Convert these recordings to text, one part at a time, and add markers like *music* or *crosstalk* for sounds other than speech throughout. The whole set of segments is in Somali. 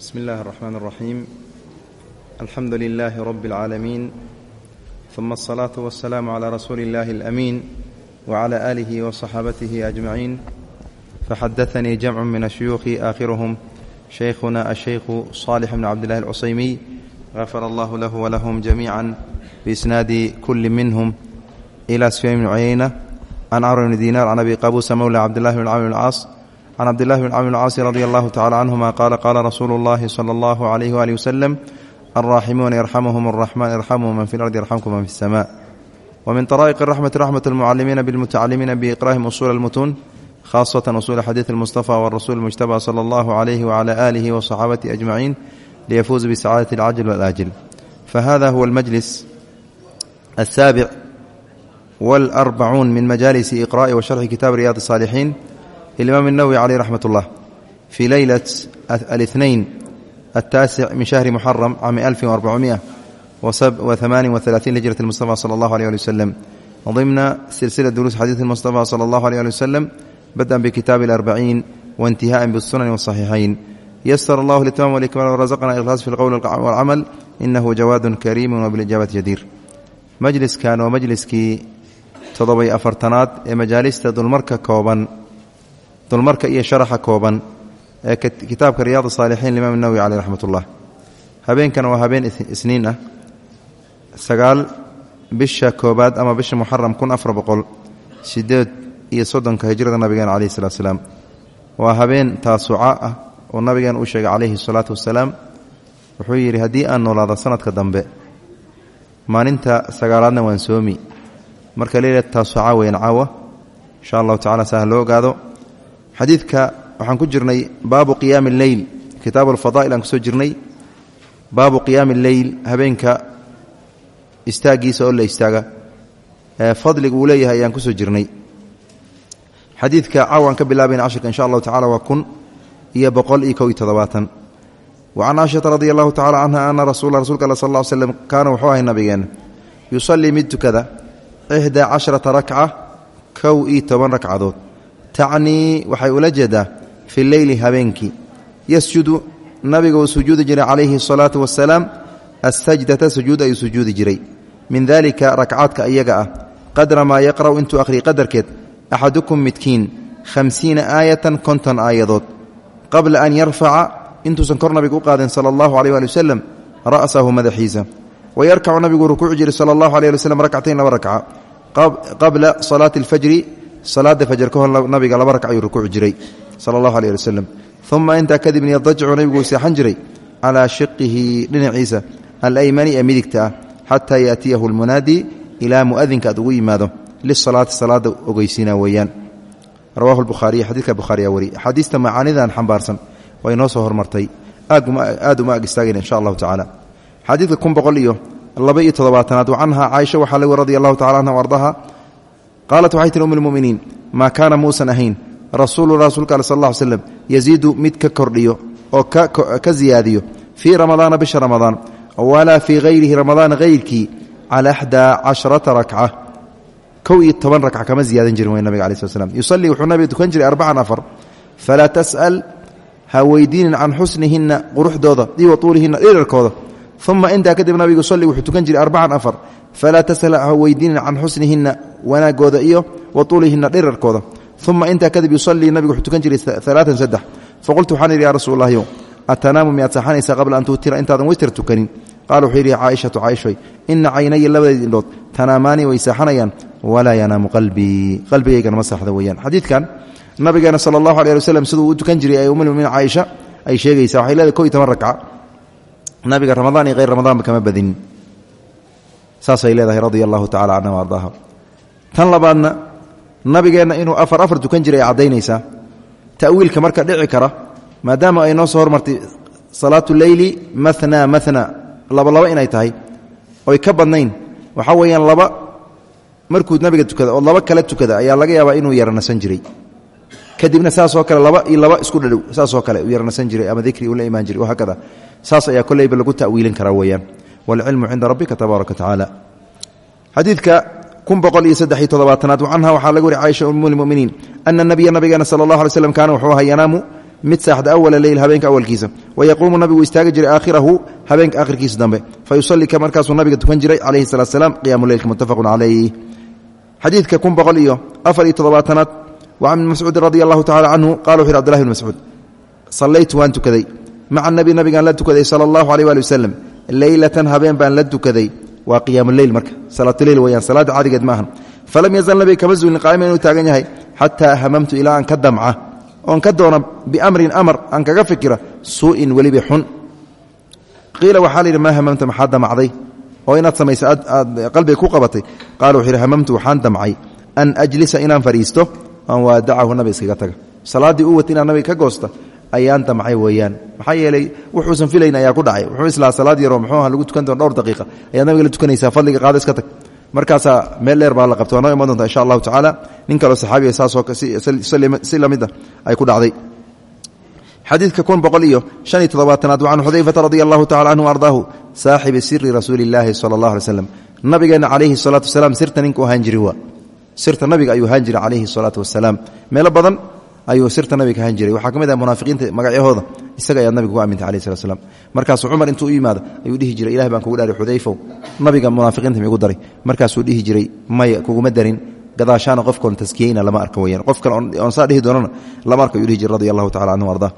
بسم الله الرحمن الرحيم الحمد لله رب العالمين ثم الصلاة والسلام على رسول الله الأمين وعلى آله وصحابته أجمعين فحدثني جمع من الشيوخ آخرهم شيخنا الشيخ صالح بن عبد الله العصيمي غفر الله له ولهم جميعا بإسناد كل منهم إلى سفيان بن عيينة عن عمرو بن دينار عن أبي قابوس مولى عبد الله بن عمرو بن العاص can cabdillahi bn camr bn caasi radi allahu tacala canhuma qaala qaala rasuulu اllahi sala allahu alayh wali waslem alraaximuuna yarxamuhum araxman irxamuu man fi lardi yarxamkum man fi اsama wmin طaraa'iq raxmati raxmat اlmucalimiina bilmutacalimiina biiqraahim usuul اlmutuun khaasatan usuuli xadiid اlmustafa wrasuul mujtaba sala allahu alayh wcala aalihi waصaxaabatihi ajmaciin liyafuuzu bisacaadati اlcajl wاlaajil fahada huwa almajlis asaabic wاlarbacuun min majaalisi iqra'i wa sharxi kitaab riyaad الsaalixiin للإمام النووي عليه رحمة الله في ليلة الاثنين التاسع من شهر محرم عام 1438 لهجرة المصطفى صلى الله عليه وسلم ضمن سلسلة دروس حديث المصطفى صلى الله عليه وسلم بدءا بكتاب الأربعين وانتهاء بالسنن والصحيحين يسر الله الإتمام والإكمال ورزقنا إخلاص في القول والعمل إنه جواد كريم وبالإجابة جدير مجلس كان ومجلسكii todobay afartanaad ee majaalista dulmarka kooban dulmarka iyo sharaxa kooban ee kitaabka riyaad saalixiin limaam nawowi caleyh raxmat ullah habeenkan waa habeen isniin ah. Sagaal bisha koobaad ama bisha muxaram kun afar boqol sideed iyo soddonka hijrada nabigeena caleyhi salatu salaam waa habeen taasuca ah oo nabigeena uu sheegay calayhi salaatu wasalaam. Wuxuu yidhi haddii aan noolaado sanadka dambe maalinta sagaalaadna waan soomi. Marka leila taasuca weyn caawa. Insha allahu tacala saa ha loo ogaado xadiidka waxaan ku jirnay baabu qiyaami اleyl kitaab alfadaa'il aan ku soo jirnay baabu qiyaami اleyl habeenka istaagiisa oo la istaaga fadliga uu leeyahay ayaan ku soo jirnay. Xadiidka caawan ka bilaabayna cashirka insha allahu tacala waa kun iyo boqol iyo kow iyo toddobaatan. Wa can caaishata radi allahu tacala canha ana rasuula rasulka all sal ll ly slam kaana wuxuu ahay nabigeena yusallii mid tukada ixdaa casharata rakca kow iyo toban ragcadood tacnii waxay ula jeedaa fi leyli habeenkii. Yasjudu nabiga uu sujuudi jiray calayhi asalaatu wasalaam asajdata sujuud ayuu sujuudi jiray. Min dalika rakcaadka iyaga ah. Qadra maa yaqra'u intuu akhriya qadarkeed axadukum midkiin khamsiina aayatan konton aayadood. Qabla an yarfaca intuusan kor nabiga u qaadin sala allahu aleyh waali wasalam ra'sahu madaxiisa. Wa yarkacu nabigu rukuuci jiray sala allahu aleh ali wslam rakcatayn laba rakca qabla salaati alfajri salaada fajr ka hor nabiga laba ragc ayuu rukuuci jiray sala allahu aleh ali waslem uma intaa kadibna nabigu seexan jiray calaa shiqihi dhinaciisa alaymani ee midigta ah xataa yaatiyahu lmunaadi ilaa muadinka yimaado. Lisalaati salaada ogeysiina weeyaan. Rawahu lbukhaariy xadiidka bukhaariya wari. Axaadiista macaanidan xambaarsan way noo soo hormartay. Aad uma ag insha allahu tacala xadiidka kun boqol iyo laba iyo toddobaatanaad wa canha caaisha lagu radi allahu anha ardaha qaalat waxay tihi um lmuminiin maa kaana muusan ahayn rasuulu rasuulka al sal slam yaziidu mid ka kordhiyo oo ka ziyaadiyo fii ramadaana bisha ramadaan walaa fii hayrihi ramadaan hayrkii cala axdaa casharata rakca kow iyo kama ziyaadan jirin wey nabiga alai sl slam yusalii wuxuu nabiga tukan jiray arbacan afar tas'al ha weydiinin can xusnihinna quruxdooda iyo wa tuulihinna dhirarkooda uma intaa kadib nabigu yusalii wuxuu tukan jiray arbacan afar falaa tasal ha weydiinin can xusnihinna wanaagooda iyo wa tuulihinna dhirarkooda uma intaa kadib yusalii nabigu wuxuu tukan jiray alaatan saddex faqultu waxaan yidhi ya rasuul lahyo atanaamu miyaad saxanaysaa qabla an tuutira intaadan witr tukanin qaala wuxuu yidhi caaishatu caaishoy ina caynaya labadeed indhood tanaamaani way saaxanayaan walaa yanaamu qalbii qalbigaygana ma saaxda weeyaan xadiidkan nabigeena sala allahu aleh ali waslem siduu u tukan jiray ee umulmuminiin caaisha ay sheegaysaa waxay leedahay ko iyo toban rakca nabiga ramadaan saasay leedahay radia allahu tacala canha ardaaha tan labaadna nabigeenna inuu afar afar tukan jiray ay caddaynaysaa ta'wiilka marka dhici kara maadaama ay noo soo hormartay salaatu leyli mana mana laba laba inay tahay oy ka badnayn waxaa weeyaan laba markuu nabiga tukada oo laba kale tukada ayaa laga yaabaa inuu yaranasan jiray. Kadibna saasoo kale laba iyo laba isku dhadhow saasoo kale uu yaranasan jiray ama dikri uu la imaan jiray wahaakada saas ayaa koleyba lagu ta'wiilin karaa weeyaan wاlcilmu cinda rabbika tabaaraka watacaala xadiidka kun boqol iyo saddex iyo toddobaatanaad canha waxaa laga wari caaisha um lmuminiin ana nabiya nabigeena sala اllah alay slam kaana wuxuu ahaa yanaamu mid saaxda awala leyl habeenka awalkiisa wayaquumu nabigu istaagi jiray aakhirahu habeenka akhirkiisa dambe fa yusalli ka markaasuu nabiga tukan jiray calayhi salaat slaam qiyaamu leylka muttafaqun calayh xadiidka kun boqol iyo afar iyo toddobaatanaad wa can mascuudin radi allahu tacala canhu qala wuxu yhi abdullahi bn mascuud sallaytu waan tukaday maca nabi nabigaan la tukaday sala allahu aleyh waali wasalam leylatan habeen baan la tukaday waa qiyaamuleyl marka. Salaatuleyl weyaan salaada caadigeed ma ahan. Falam yazal nabiga kama zuulin qaa'ima inuu taagan yahay xataa hamamtu ilaa aan ka damca. Oon ka doona biamrin amar aan kaga fikira suu'in weliba xun. Qiila waxaa la yidhi maa hamamta maxaa damacday? Oo inaad samaysa aad qalbiga ku qabatay. Qaala wuxuu hamamtu waxaan damcay. An ajlisa inaan fadhiisto. Aan waadacahu nabi iskaga taga. Salaaddii u wat inaan ka goosta ayaan damcay weeyaan? Maxaa yeelay wuxuusan filayn ayaa ku dhacay. Wuxuu islaa salaad yaroo muxuu aha lagu tukan doon dhowr daqiiqa. Ayaad nabiga la tukanaysaa fadliga qaada iska tag. Markaasaa meel dheer baa la qabta waa noo iman insha allahu tacaala. Nin kaloo saxaabiga saasoo si la mid a ay ku dhacday. Xadiidka kun boqol iyo shan iyo toddobaatanaad wa can xudayfata radi allahu tacala canhu ardaahu saaxibi siri rasuuli illaahi sala allah alay slam nabigeenna calayhi salaatu wasalaam sirta ninka u ahaan jiri waa. Sirta nabiga ayuu ahaan jiray calayhi ayuu sirta nabiga ahaan jiray. Waxaa ka ah munaafiqiinta magacyahooda isaga ayaad nabiga ku amintay alayh salat slam markaasuu cumar intuu yimaado ayuu dhihi jiray ilahi baan kugu dhaari xudayfow nabiga munaafiqiinta miigu daray? Markaasuu dhihi jiray maya kuguma darin gadaashaana qofkoon taskiyeyna lama arka weyaan qof kale saa dhihi doonana lama arka ayuu dhihi jiray radi allahu tacala canhu ardaa.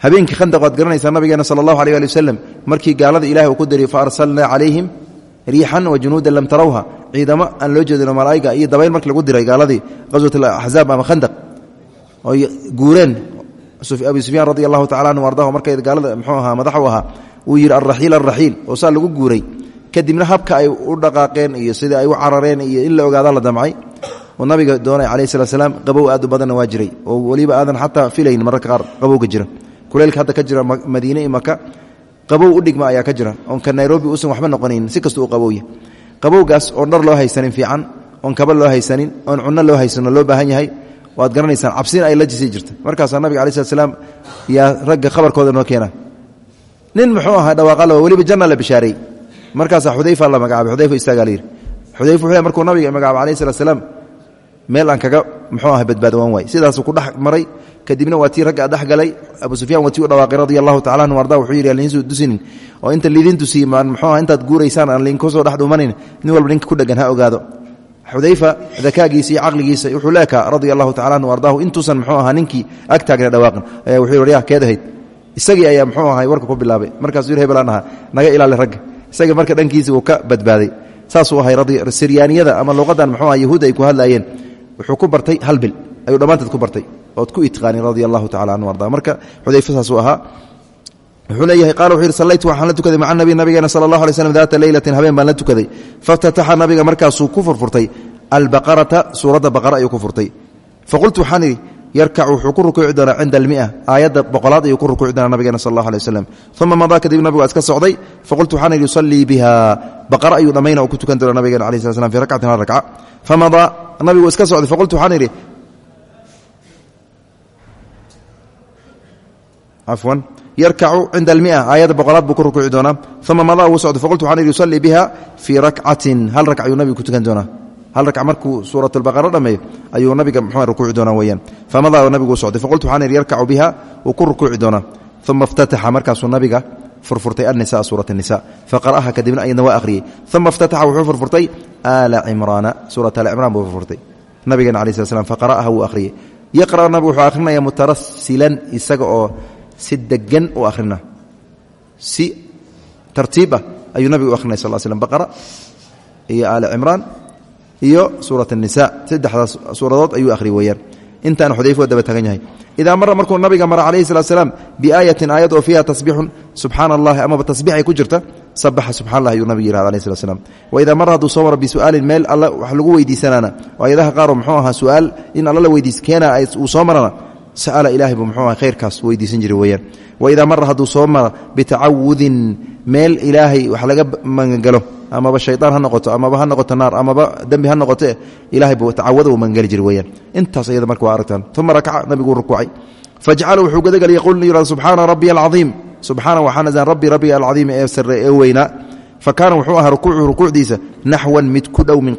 Khandaq waad garanaysaa nabigeena sala allahu aleh ali markii gaalada ilahi uu ku dariy fa arsalnaa calayhim riixan wa junuudan lam tarawha ciidamo aan loo jeedino malaa'iga iyo dabayl markii lagu diray gaaladii qaswat alaxzaab ama khandaq oy guureen abi sufyaan radi allahu tacala anhu ardahu markay gaalada mxuu ahaa madax u ahaa uu yidhi alraxiil alraxiil oo saa lagu guuray. Kadibna habka ay u dhaqaaqeen iyo sidai ay u carareen iyo in la ogaada la damcay. Oo nabiga doonay calayh salat slaam qabow aad u badanna waa jiray. Oo weliba aadan xataa filayn mararka qaar qabowga jira. Kuleylka hadda ka jira madiine i maka qabow u dhigma ayaa ka jira. Oon ka nairobi uusan waxba noqonayn si kasta uu qabowya. Qabowgaas oon dhar loo haysanin fiican oon kaba loo haysanin oon cunno loo haysano loo baahan yahay waad garanaysaan cabsina ay la jisi jirta. Markaasaa nabiga alai slat slaam yaa khabarkooda noo keena nin muxuu ahaa dhawaaqal weliba janna la bishaareey markaasaa xudayfa la magacaabay xudayfa istaagaa xudayfa wuxuu markuu nabiga magacaabay alayh salat meel aan kaga muxuu aha badbaado waan waay sidaasuu ku dhex maray kadibna waa tii ragga galay abu sufyaan waa u dhawaaqay radia allahu anhu arda wuxuu yidhi aliinsu dusinin oo inta liidin tusiye maan muxuu aha intaad guuraysaan aan liinku soo dhex dhuumanin nin walba ninka ku dhegan ha ogaado xudayfa dakaagiisa iyo caqligiisa wuxuu leekaa radia allahu tacala intuusan muxuu ahaa ninkii ag taagna ayaa wuxuu yidhi ya isagii ayaa muxuu ahay warka ku bilaabay. Markaasuu yidhi hebelaan naga ilaali ragga. Isagii marka dhankiisa uu ka badbaaday saasuu ahay siryaaniyada ama luqadan muxuu aha yahuud ku hadlaayeen wuxuu ku bartay hal ayuu dhammaanteed ku bartay ood ku itqaanin radia allahu tacala anhu arda marka xudayfa ahaa wuxuu leeyahay qaala wuxuu yidhi sallaytu waxaan la tukaday maca nabi nabigeena sala allah alay slam daata leylatin habeen baan la tukaday. Faftataxa nabiga markaasuu ku furfurtay. Albaqarata suuradda baqara ayuu ku furtay. Faqultu waxaan idhi yarkacu wuxuu ku rukuuci doonaa cinda almia. Aayadda boqolaad ayuu ku rukuuci doonaa nabigeena sal allah alay waslem uma madaa kadib nabigu waa iska socday. Faqultu waxaan idhi yusallii biha baqara ayuu dhammayna uu ku tukan doona nabigeena alai slat slam fi rakcatin hal rakca famadaa nabigu iska socday. Faqultu waxaan idhi cafwan yarkacu cinda almia. Aayadda boqolaad buu ku rukuuci doonaa. Uma madaa wuu socday faqultu waxaan idhi yusallii biha fii rakcatin hal rakc ayuu nabigu ku tukan doonaa. Hal rakc markuu suurat albaqara dhameeyo ayuu nabiga mxu rukuuci doonaa weyaan famadaa nabigu u socday faqultu waxaan idhi yarkacu biha wuu ku rukuuci doonaa. Uma iftataxa markaasuu nabiga furfurtay annisa suurat nisa faqara'aha kadibna ayadna waa akhriyey. Uma iftataxa wuxuu furfurtay aala cimraana. Suurat aala cimraan buu furfurtay. Nabigeena alai slat slam faqara'aha wuu akhriyey. Yaqra' nabigu wuxuu akhrinaya mutarasilan isaga oo si degan u akhrina si tartiib ah ayuu nabigu u akhrinaya sal slm baqara iyo aala cimraan iyo suurat الnisa saddexdaas suuradood ayuu akhri weeyaan. Intaana xudayfa daba tagan yahay. Idaa mara markuu nabiga mara calayhi salatu salaam biaayatin aayad oo fiiha tasbiixun subxaana allahi amaba tasbiix ay ku jirta nabigu yihahda alayh slam waidaa mara hadduu soo mara bisu'aalin meel alla wax lagu weydiisanaana oo ayadaha qaaroo muxuu ahaa su'aal in alla la weydiis keena soo marana sa'ala ilahay buu muxuu aha khayrkaas weydiisan jiray weeyaan waidaa mara hadduu soo mara bitacawudin meel ilaahay wax laga magangalo amaba shayaan ha noqoto amaba ha noqoto naar amaba dembi ha noqote ilahay buu tacawada uu magangeli jiri weyaan intaas ayada marka waa aragtaan uma rakaca nabiguu rukuucay fajcala wuxuu gudagal yaquul subxaana rabbiya alcaiim subxaana waxaa nasaan rabbi rabbiga alcaiim ee sare ee weynaa fa kaana wuxuu ahaa rukuucu rukuucdiisa naxwan mid ku dhow min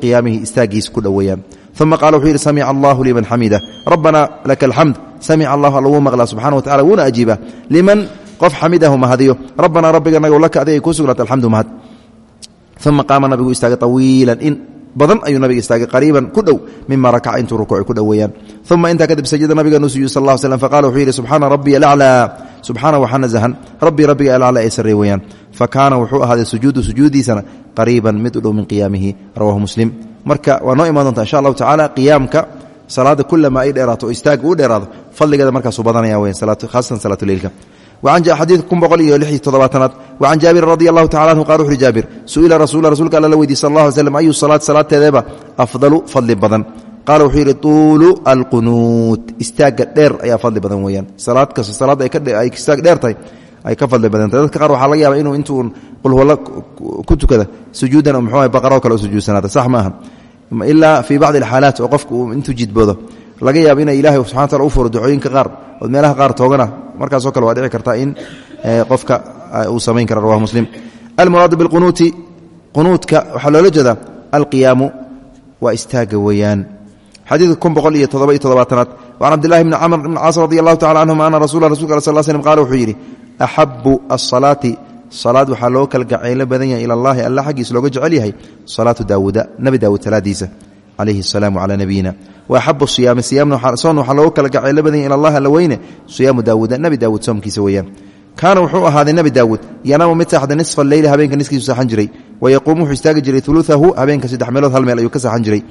uma qaala wuxuu yidhi samica allahu liman xamida rabbana laka alxamd samica allahu alla wuu maqlaa subxana wa tacala wuuna ajiiba liman qof xamidahu mahadiyo rabbanaa rabbiganago laka adig ay kuu sugnaata alxamdu mahad uma qaama nabigu istaagay awiilan in badan ayuu nabiga istaagay qariiban ku dhow mima rakaca intuu rukuuci ku dhoweeyaan uma intaa kadib sajada nabigeenu sujud sal slm faqala wuxuu yidhi subxaana rabbiya alaclaa subxaana waxaa nasahan rabbii rabbiga alaclaa ee sarrey weeyaan. Fa kaana wuxuu ahaaday sujuudu sujuudiisana qariiban mid u dhow min qiyaamihi rawahu muslim. Marka waa noo imaan doonta insha allahu tacala qiyaamka salaada kulama ay dheeraato oo istaaga u dheeraado fadligeeda markaasuu badanaya weyan xadii kun boqol iyo lix iyo toddobaatanaad wacan jaabir radi allahu tacala anhu qala wuxuhi jaabir su'ila rasuula rasuulka alla la weydiy sal allah alay slam ayu salaat salaateedeeba afdalu fadli badan qaala wuxuu yidhi tuulu alqunuut istaagga dheer ayaa fadli badan weeyaan salaad kasta salaadda ay istaag dheer tahay ay ka fadli badantay dadka qaar waxaa laga yaaba inuu intuun qulhuwalla ku tukada sujuudan oo muxuu baqaroo kale u sujuudsanaata sax ma aha ilaa fii bacdi alxaalaat oo qofka uu intuu jidboodo laga yaabo ina ilaahay subxana ood meelaha qaar toogana markaasoo kale waa dhici kartaa in qofka uu samayn kara rawah muslim. Almuraadu bilqunuuti qunuudka waxaa loola jeedaa alqiyaamu waa istaaga weeyaan. Xadiidka kun boqol iyo toddoba iyo toddobaatanaad wacan cabdillahi bni camr bn caas radi allahu tacala canhuma ana rasula rasulka al sal slm qaala wuxuu yidhi axabu asalaati salaad waxaa loo kala gacaylo badan yahay ila allahi alla xaggiisa looga jecel yahay salaatu daawuuda nebi daawuud salaadiisa calayhi asalaamu calaa nabiyina wa axabu siyaami siyaamsoon waxaa loogu kala gacaylo badan yahy ila allah alla weyne siyaamu daawuuda nebi daawuud soomkiisa weeyaan. Kaana wuxuu ahaaday nebi daawuud yanaamu mid saaxda nisfa leyli habeenka niskiisu saaxan jiray. Wayaquumu wuxuu istaagi jiray uluahu habeenka saddex meelood hal meel ayuu ka saaxan jiray.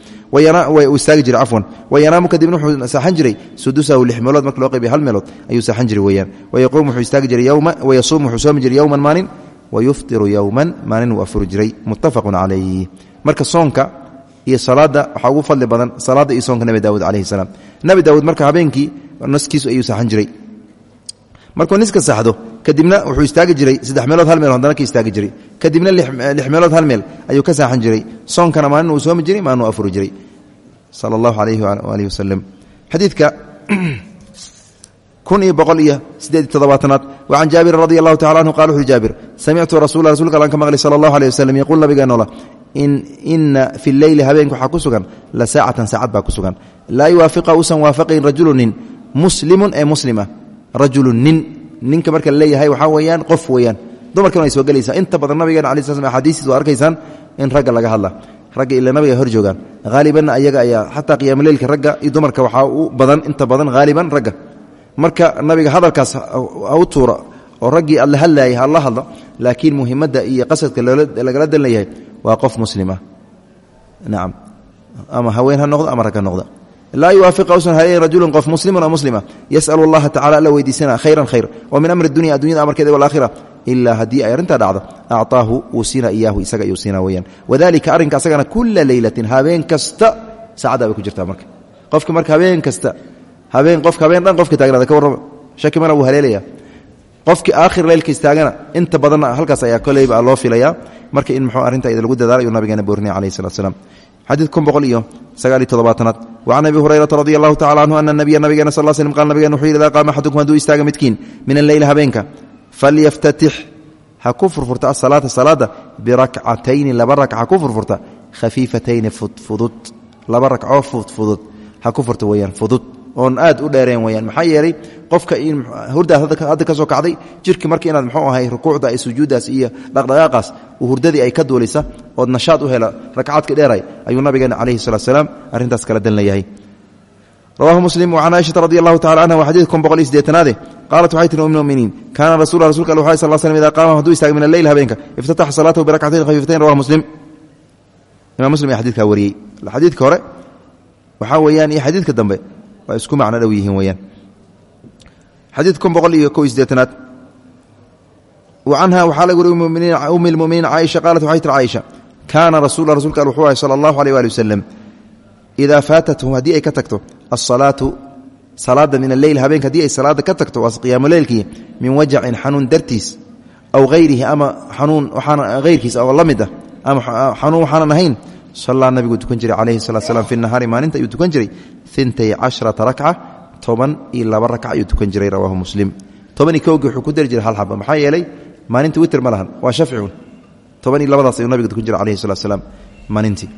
Istaagi jiray cafwan wayanaamu kadibna wuxuu saaxan jiray sudusahu lix meelood marka loo qaybiya hal meelood ayuu saaxan jiray weyaan wayaquumu wuxuu istaagi jiray yowma wayasuum wuxuu soomi jiray iyo salaada waxaa ugu fadli badan salaada iyo soonka nebi daawuud calayhi salaam. Nebi daawuud marka habeenkii naskiisu ayuu saaxan jiray. Markuu niska saxdo kadibna wuxuu istaagi jiray saddex meelood hal meel haddana ka istaagi jiray. Kadibna lix meelood hal meel ayuu ka saaxan jiray. Soonkana maalin uu soomi jiray maalin uu afuri jiray. Sala allahu calayhi waalihi wasalam xadiidka kun iyo boqol iyo siddeed iyo toddobaatanaad. Wacan jaabirin radi allahu tacala anhu qala wuxuui jaabir samictu rasula rasulka allan ka maqlay sala allahu ina fi leyli habeenka waxaa ku sugan la saacatan saacad baa ku sugan. Laa yuwaafiqa uusan waafaqayn muslimun ee muslima. Rajulu nin ninka marka la leeyahay waxaa weeyaan qof weeyaan. Dumarkan ay soo gelaysaa inta badan nabigeena ala sl axaadiistiis waa arkaysaan in ragga laga hadla ragga ila nabiga hor joogaan. Haalibanna ayaga ayaa xataa qiyaamaleylka ragga iyo dumarka waxaa u badan inta badan haaliban ragga. Marka nabiga hadalkaas ha u tuura oo raggii alla hadlaayay ha la hadlo laakiin muhimadda iyo qasadka lagala dan waa qof muslim ah nacam ama haween ha noqdo ama rag ha noqda laa yuwaafiqa usan haleyn rajulun qof muslimun oo muslima. Yas'alu allaha tacala alla weydiisana khayran khayr. Wa min amri dunya addunyada amarkeeda walaakhira ilaa haddii ay arrintaa dhacdo acطaahu wuu siina isaga ayuu siina weyaan wadalika arrinka asagana kula leylatin habeen kasta saacaddaa ku jirtaa marka. Qofka marka habeen kasta habeen qofka habeen dhan qofka taagnaada ka warrama. Shaki mana wuu haleelaya qofkii aakhir leylka istaagana inta badanna halkaas ayaa koleyba loo filaya marka in muxuu arrinta ida lagu dadaala ayuu nabigeena boornay calayhi salatu slam xadiid kun boqol iyo sagaal iyo toddobaatanaad. Wacan abi hurayrata radi allahu tacala canhu ana nabiya nabigeena sal slm qal nabigeena wuxuu yidhi idaa qaama axadukum hadduu istaaga midkiin min alleyli habeenka falyaftatix ha ku furfurta asalaata salaada birakcatayni laba rakca ku furfurta. Khafiifatayni fudfudud. Laba rakcoo fudfudud. Ha ku furta weyaan fudud oon aad u dheereen weyaan maxaa yeelay qofka hurdaas hadda ka soo kacday jirki marka inaad muxuu ahay rukuucda iyo sujuuddaas iyo dhaqdhaqaaqaas hurdadii ay ka duulisa ood nashaad u hela rakcaadka dheeray ayuu nabigeena calayhi salatu salaam arrintaas kala dan leeyahay rawahu muslim wacan caaishata radi allahu tacala canha waa xadiid kun boqol iyo sideetanaade qaalat waxay tihi ummuminiin kaana rasula rasulka al waxay sal l slm ida qaama hadduu istaaga min alleyl habeenka iftataxa salaatahu birakcatayn khafiifatayn rawahu muslim. Imam muslim ayaa xadidkaa wariyey. Xadiidka hore waxaa weeyaan iyo xadiidka dambe waa isku macno dhow yihiin weyaan xadiid kun boqol iyo kow iyo sideetanaad canha waxaa laga wariy ummi lmuminiin caaisha qaalat waxay tiri caaisha kaana rasuula rasulka al wuxuu ahay sala allahu aleyh waali wasalam ay ka tagto asalaatu salaada min alleyl habeenka haddii ay salaada ka tagto waa qiyaamo leylkii min wajacin xanuun dartiis aw hayrihi ama xanuun waxaana hayrkiis oo la mid ah ama xanuun waxaanan ahayn sallaa nabigu tukan jiray calayhi salatu slam fi maalinta ayuu tukan jiray. Intay cashrata rakca toban iyo laba rakca ayuu tukan jiray rawaahu muslim. Toban iyo kowgii wuxuu ku dari jiray hal xaba maxaa yeelay maalinta witer ma lahan waa shafciun toban iyo labadaas ayuu nabiga tukan jiray calayhi salatu salaam maalintii.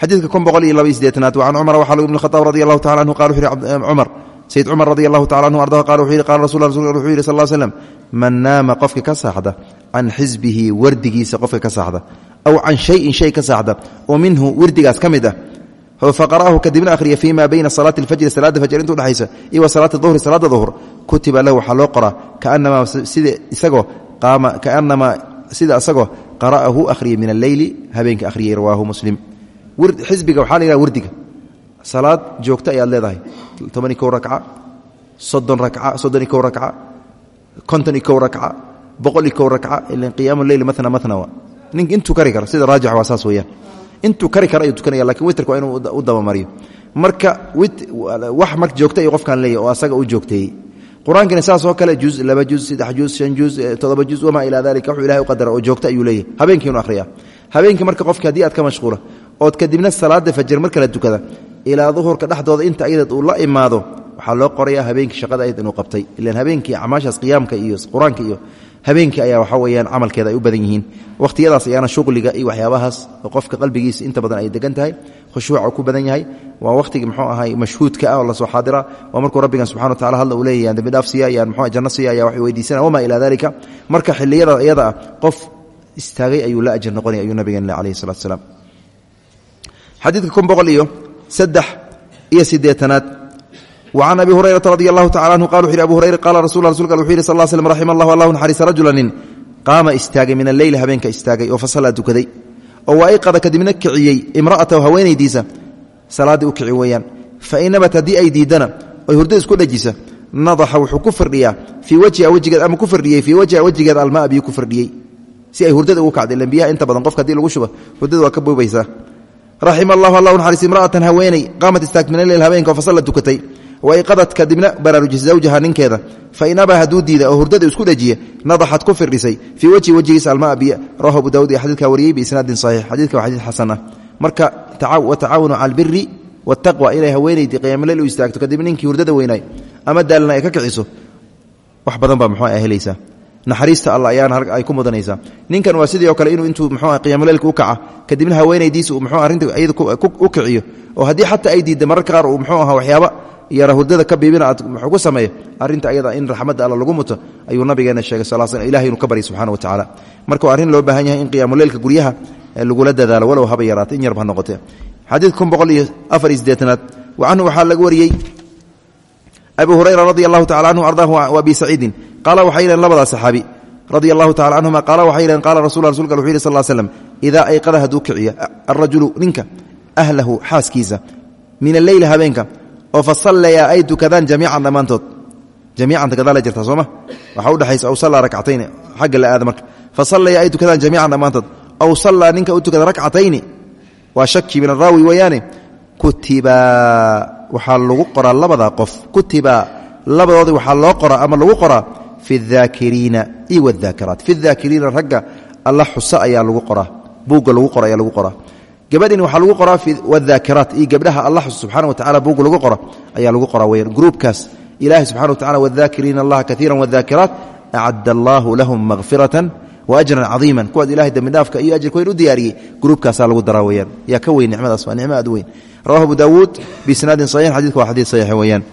Xadiidka kun boqol iyo laba iyo sideetanaad wa can cumar waxaa lagu ibn khataab radi allahu tacala anhu qala wuxu cumar sayid cumar radi allahu tacala anhu ardahu qala wuxuu yihi qala rasul wuxuu yihi sal l slem man naama qofka ka saaxda can xisbihi wardigiisa qofka ka saaxda aw can shayin shay ka saaxda oo minhu wirdigaas ka mid ah faqara'ahu kadibna akhriya fii ma bayna salaati alfajri salaada fajr intu dhexaysa iyo wa salaati duhri salaada duhur kutiba lahu waxaa loo qoraa kaanamaa sida isagoo qaama kaanamaa sida isagoo qara'ahu akhriya min alleyli habeenka akhriyay rawaahu muslim xisbiga waxaa la yidhaha wardiga salaad joogto ayaad leedahay toban iyo kow rakca soddon rakca soddon iyo kow rakca konton iyo kow rakca boqol iyo kow rakca ilan qiyaamu leyli matna matna wa nink intuu kari kara sida raajix waa saas weeyaan. Intuu kari kara ayuu tukanaya laakiin witrka waa inuu u dabamariyo. Marka wax marka joogta qofkan leeyahy oo asaga u joogteeyey qur'aankina oo kale juz laba juz saddex juz shan juz todoba juz wamaa ilaa dalika wuxuu ilahay qadara oo joogta ayuu leeyahy habeenkii inu akhriya habeenkii marka qofki haddii aad ka mashquula ood kadibna salaada fajr mar kala tukada ilaa duhurka dhexdooda inta ayadeed uu la imaado waxaa loo qorayaa habeenkii shaqada ayad inuu qabtay. Ilan habeenkii acmaashaas qiyaamka iyo qur'aanka iyo habeenkii ayaa waxaa weyaan camalkeeda ay u badan yihiin. Wakhtiyadaas ayaana shuqliga iyo waxyaabahaas qofka qalbigiisa inta badan ay degan tahay khushuuca ku badan yahay. Waa wakhtigii mxuu ahay mashhuudka ah oo la soo xaadira. Waa markuu rabbigan subxana wa tacala hadla uu leeyahy dambi dhaaf siiya yaan mxu janno wax weydiisana wamaa ilaa dalika marka xilliyada iyada qof istaagay ayuu la ajir noqonaya ayuu nabigeena alayhi salatu salaam. Xadiidka kun boqol iyo saddex iyo sideetanaad وcan abi hurayraa radi allahu tacala anhu qala wuxu yhi abu hurayra qaala rasul rasulka wuxu yhi sal l slm raxima allah allahu naxariisa rajula nin qaama istaagay min alleyli habeenka istaagay oo fasallaa dukaday oo waaiqada kadibna kiciyey imra'atahu haweenaydiisa salaaddii u kici weeyaan fain nabat haddii ay diidana oy hurdada isku dhejisa nadaxa wuxuu ku firdhiyaa fii wajhiha wejigeed ama ku firdhiyey fii wajhiha wejigeed almaa biyu ku firdhiyey si ay hurdada ugu kacday ilan biyaha inta badan qofka haddii lagu shuba hurdada waa ka boobaysaa raxima allahu allahu naxariis imra'atan haweeney qaamat istaagt min alleyl habeenka waiqadad kadibna baraarujisa zawjaha ninkeeda. Fain abaa hadduu diida oo hurdada isku dhejiya nadaxad ku firdhisay. Fii wejhi wejigiisa almaa biya rawahu abu daawud iyo xadidka wariyey biisnaadin saxiix. Xadidka waa xadiid xasan ah marka watacaawanu cala albiri waataqwa inay haweenaydii qiyaamoleyl u istaagto kadib ninkii hurdada weynaay ama daalna ay ka kiciso. Wax badan baa muxuu helaysaa naxariista alla ayaana ay ku mudanaysaa. Ninkan waa sidii oo kale inuu intuu mxuu qiyamoleylka u kaca kadibna haweenaydiisa uu mxuu arrinta iyada u kiciyo. Oo haddii xataa ay diidda mararka qaar uu muxuu ahaa waxyaaba yara hurdada ka biibina aad muxuu ku sameeyo arrinta ayada in raxmadda alla lagu muto ayuu nabigeena sheegay sal sl inuu ka barya subxana wa tacaala. Marka arrin loo baahan yahay in qiyaamuleylka guryaha lagula dadaalo walow haba yaraata in yarba ha noqote xadiid kun boqol iyo afar iyo siddeetanaad waxaa laga wariyey abi hurayra radi allahu tacala anhu ardaahu abi saciidin qaala waxay yidhaheen labadaa saxaabi radia allahu tacala canhuma qaala waxay yidhaheen qaala rasul rasulka wuxu yidhi sal l slam idaa ayqada hadduu kiciya alrajulu ninka ahlahu xaaskiisa min alleyli habeenka oo fasallaya ay tukadaan jamiican dhammaantood. Jamiicanta gadaala jirtaa sooma waxaa udhexaysa aw sallaa rakcatayni. Xagga la aada marka. Ay tukadaan jamiican dhammaantood. Aw sallaa ninka u tukada rakcatayni. Waa shaki min araawi weeyaane kutiba waxaa lagu qoraa labadaa qof. Kutiba labadoodii waxaa loo qoraa ama lagu qoraa fi اdaakiriina iyo wاdaakiraat fi daakiriina ragga alla xusa ayaa lagu qoraa. Buugga lagu qora ayaa lagu qoraa gabadhini waxaa lagu qoraa wاdaakiraat iyo gabdhaha alla xusa subxana wa tacala buugga lagu qora ayaa lagu qoraa weyaan gruubkaas ilahi subxana wa tacala wاdaakiriina allaha kaiira wاdaakiraat acad allahu lahum makfiratan waajran cadiiman kuwaas ilahay dembidhaafka iyo ajirka weyn u diyaariyey gruubkaasaa lagu daraa weyaan yaa ka weyn nicmadaas waa nicmo aad u weyn rawahu abu daawuud biisnaadin saxiix xadidka waa xadiid saxiix weeyaan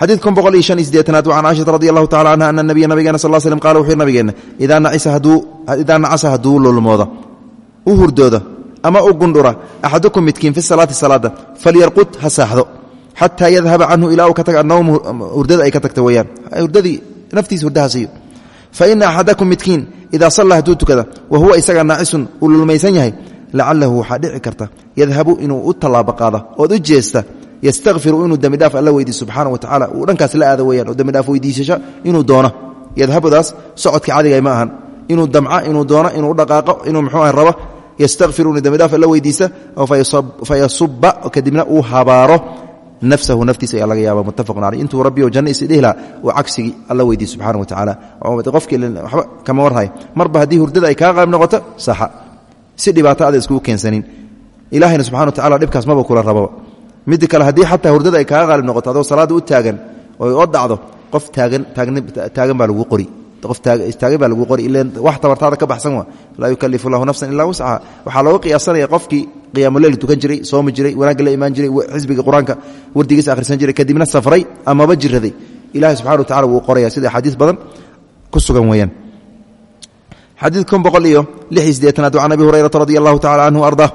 xadiid kun boqol iyo shan iyo sideetanaad can caaishata radi allahu tacala canha ana nabiya nabigeena sal slm qala wuxuu yhi nabigeena idaa nacasa hadduu lulmooda u hurdooda ama u gundhura axadukum midkiin fi salaati salaada falyarqud ha saaxdo xataa yadhaba canhu ilaa uu ka taga annawmu ay ka tagta weyaan hurdadii naftiisa hurdaha siiyo. Faina axadakum midkiin idaa sallaa hadduu tukada wa huwa isaga naacisun uu yahay lacalahu waxaa karta yadhabu inuu u tallaabo qaada ood u jeesta yastakfiru inuu dembidhaaf alla wa tacala uu dhankaas la aada weyaan oo dembidhaaf weydiisasho inuu doono. Yadhabudaas socodka cadiga ma ahan inuu damca inuu doono inuu dhaqaaqo inuu mxuu ah rabo yastakfiru inuu dembidhaaf alla weydiista oo fayasuba kadibna uu habaaro nafsahu naftiisa ayaa laga yaaba muttafaqun caley intuu rabbi oo janno isdhihla uu cagsigii alla weydiiy subxana wa tacaala. Qofkii waxba kama warhay marba haddii hurdada ay kaa qaab noqoto saxa. Si dhibaato ada iskugu keensanin. Ilahayna subxana wa tacala dhibkaas maba kula rababa. Mid kale haddii xataa hurdada ay kaaga qaalib noqoto adoo salaadda u taagan oo dhacdo qof taagan qof istaagay baa lagu qori ilan wax tabartaada ka baxsan wa laa yukalifu llahu nafsan ilaa wuscaha waxaa looga qiyaasanaya qofkii qiyaamuleyl tukan jiray soomi jiray wanaagga la imaan jiray xisbiga qur'aanka wardigiisa akhrisan jiray kadibna safray amaba jiraday ilahi subxana wa tacala wuu qoraya sida axaadiis badan ku sugan weeyaan. Xadiid kun boqol iyo lix iyo sideetanaad can abi hurayrata radi allahu tacala canhu ardaa.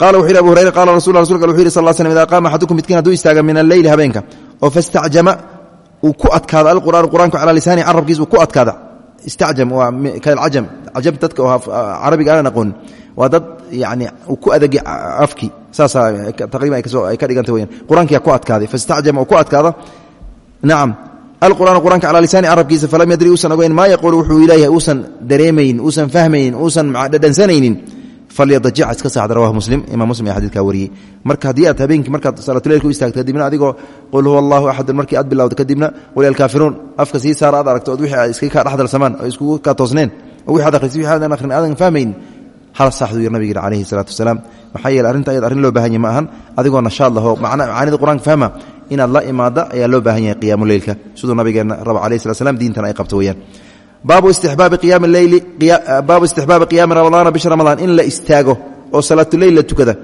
Qala wuxu yhi abu hurayra qala rasul rasulka wuxu yhi sal l slm ida qaama axadukum midkiin haduu istaaga min alleyli habeenka oo fastacjama uu ku adkaado alqur'aan qur'aanku calaa lisaani carabkiis uu ku adkaada istacjam waa kalcajam cajam. Dadka oo carabiga aanan aqoonin waa dad yani ku adagi afkii saasaa taqriban ay ka dhiganta weyaan qur'aankiyaa ku adkaaday. Fastacjama uu ku adkaada nacam alqur'aan qur'anka calaa lisaani carabkiisa falam yadri uusan ogeyn maa yaquulu wuxuu ilaayahay uusan dareemaynin uusan fahmaynin uusan dhadhansanaynin falyadajic iska saxda rawahu muslim. Imam muslim ayaa xadidkaa wariyey. Marka haddii aad habeenkii markaad salaatuleilka u istaagto kadibna adigoo qul huwa allahu axadun markii aad bilowdo kadibna qul alkaafiruun afka sii saara aad aragto aad iskaga kaa dhexdalsamaan oo iskugu kaa toosneen oo wixi ad akhrisay wixi akhrin aadan fahmaynin hal saxduu yir nabiga calayhi salaatu wasalaam. Maxaa yeele arrinta ayad arrin loo baahan yahy ma ahan adigoo nashaad lahoo macaanida qur'anka fahma inaad la imaada ayaa loo baahan yahay qiyaamuleylka siduu nabigeenna raba alayhi salat slam diintana ay qabto baabu istixbaabi qiyaami ramadaana bisha ramadaan in la istaago oo salaatuleyl la tukada.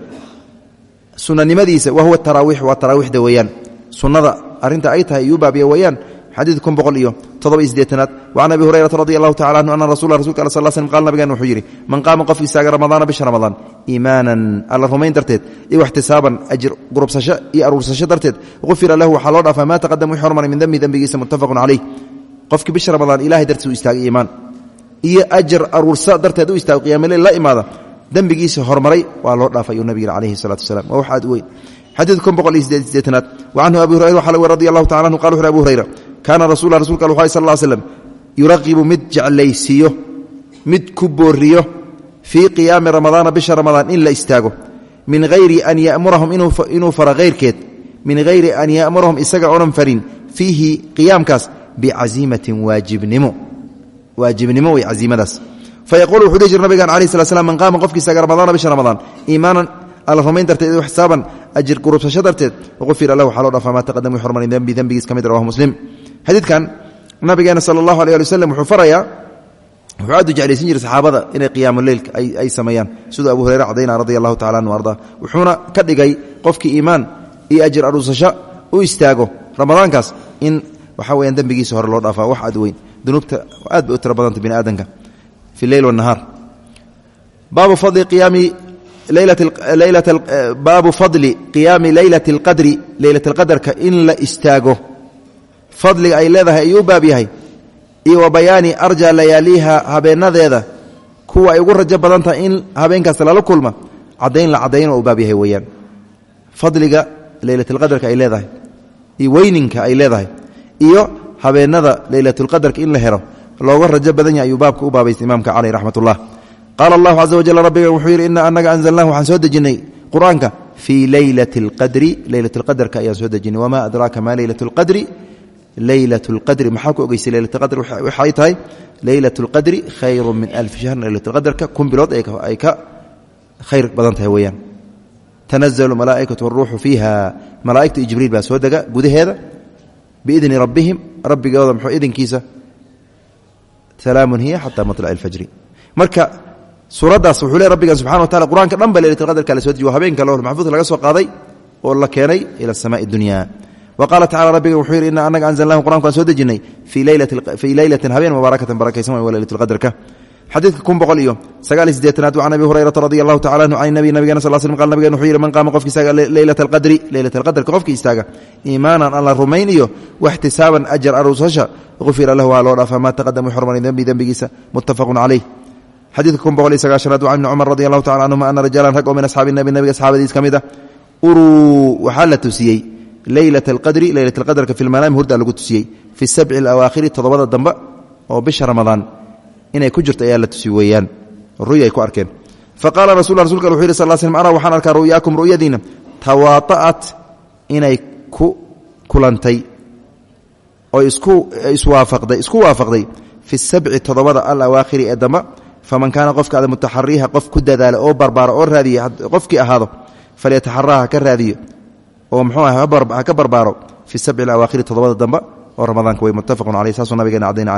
Sunanimadiisa wa huwa taraawiix waa taraawiixda weeyaan. Sunnada arrinta ay tahay iyuu baabiya weeyaan. Xadiid kun boqol iyo toddoba iyo sideetanaad wacan abi hurayrata radi allahu tacala anhu ana rasul rasulka al sal slm qal nabigan wuxuu yidhi man qaama qof istaaga ramadaana bisha ramadaan iimaanan alla rumayn darteed iyo waxtisaaban ajir gurubsasho iyo aruursasho darteed ufira lahu waxaa loo dhaafaa maa taqadama wixii hormaray min dembi dembigiisa muttafaqun caleyh qofkii bisha ramadaan ilahay dartiis u iimaan. Iyo ajar aruursa darteed u istaago qiyamaleil la imaada. Dembigiisa hormaray waa loo dhaafay uu nabig calayhi salaatu wasalaam. Waa wax aad u weyn. Kun boqol iyo wa canhu abi hurayra waxaa laga tacala anhu qala abu hurayra kaana rasul rasulka al wuxu sal ll slam yuraqibu mid jeclaysiiyo mid ku booriyo fii qiyaami ramadaana bisha ramadaan in la istaago. Min hayri an yamurahum inuu faro hayrkeed min hayri an yamurahum isaga onan farin fiihi qiyaamkaas bicaziimatin waajibnimo. Waajibnimo wey casiimadaas fayaquul wuxuu dhihi jir nabigan alayh slat slam man qaama qofkii istaaga ramadaana bisha ramadaan iimaanan alla rumayn darteed iyo xisaaban ajir gurubsasho darteed ufira lahu waxaa loo dhaafaa maa taqadama wix hormarin dembi dembigiis ka mid rawahu muslim. Xadiidkan nabigeena sala allahu alay ali waslem wuxuu farayaa wuxuu aad u jeclaysan jiray saxaabada inay qiyaamuleylka ay sameeyaan siduu abu hureyre cadayna radia allahu tacala anhu ardaa wuxuuna ka dhigay qofkii iimaan iyo ajir aruusasho u istaago ramadaankaas in waxaa weyaan dembigiisa hore loo dhaafaa wax aad weyn dunuubta aad bay u tiro badanta bini aadamka fi leyl wanahaar baabu fadli qiyaami baabu fadli qiyaami leylati اlqadri leylat اlqadarka in la istaago fadliga ay leedahay ayuu u baab yahay iyo wa bayaani arja layaaliha habeenadeeda kuwa ay ugu rajo badan tahay in habeenkaas lala kulma cadayn la cadayn u baab yahay weeyaan fadliga leylat اlqadarka ay leedahay iyo weyninka ay leedahay iyo habeenada leylatulqadarka in la helo looga rajo badan yahay ayuu baabka u baabaystay imaamka caleyh raxmatullah. Qaala allahu caza wajal rabbiga wuxuu yidhi ina anaga anzalnahu waxaan soo dejinnay qur'aanka fii leylati alqadri leylatulqadarka ayaan soo dejinay wamaa adraaka maa leylat lqadri leylat lqadri maxaa ku ogeysay leylatqadr waxay tahay leylat lqadri khayru min alfi shahr. Leylatqadarka kun bilood ay ka khayr badan tahay weyaan tanazalu malaaikatu waruuxu fiiha malaaigta jibriil baa soo dega gudaheeda biidni rabbihim rabbigooda muxuu idinkiisa salaamun hiya xataa maطlaci اlfajri marka suuraddaas wuxuu le rabbigan subxana wa tacala qur'anka dhan ba leylatulqadarka la soo dejiy waa habeenka lowh maxfuudka laga soo qaaday oo la keenay ila asamaai اdunya wa qaala tacala rabbigan wuxuu yidhi ina anaga anzalnahu qur'anku aan soo dejinnay fii leylatin habeen mubaarakatin barakaysan way waa leylatulqadarka xadiidka kun boqol iyo sagaal iyo sideetanaad can abi hurayrata radi allahu tacala anhu can nabi nabigena sal slm qal nabigen wuxuu yidhi man qaama qofki istaaga leylata alqadri leylat alqadarka qofkii istaaga iimaanan alla rumayn iyo waxtisaaban ajar aruusasha ufira lahu waa loo dhaafaa maa taqadama xurmani dembi dembigiisa muttafaqun caleyh xadiidka kun boqol iyo sagaashanaad can ibni cumar radi allahu tacala canhuma ana rajaalan rag oo min asxaabi nabi nabiga asxaabadiis ka mid a uruu waxaa la tusiyey leylata alqadri leylat alqadarka fi lmanaami hurdaa lagu tusiyey fi sabci alawaakhiri toddobada dambe oo bisha ramadaan inay ku jirto ayaa la tusi weeyaan. Ruy ay ku arkeen. Fa qaala rasul rasulka wuxu yih sal l slm waxaan arkaa ru'yaakum ru'yadiina tawaata'at inay ku kulantay oo iswaafaqday isku waafaqday fi sabci toddobada alawaakhiri ee dambe faman kaana qofka ada mutaxariha qof ku dadaala oo barbaaro oo raadiya qofkii ahaado falyataxaraa ha ka raadiyo oo muxuu ah ha ka barbaaro fi sabci alawaakhiri toddobada dambe oo ramadaanka wey muttafaqun caleyh saasuu nabigeena cadayna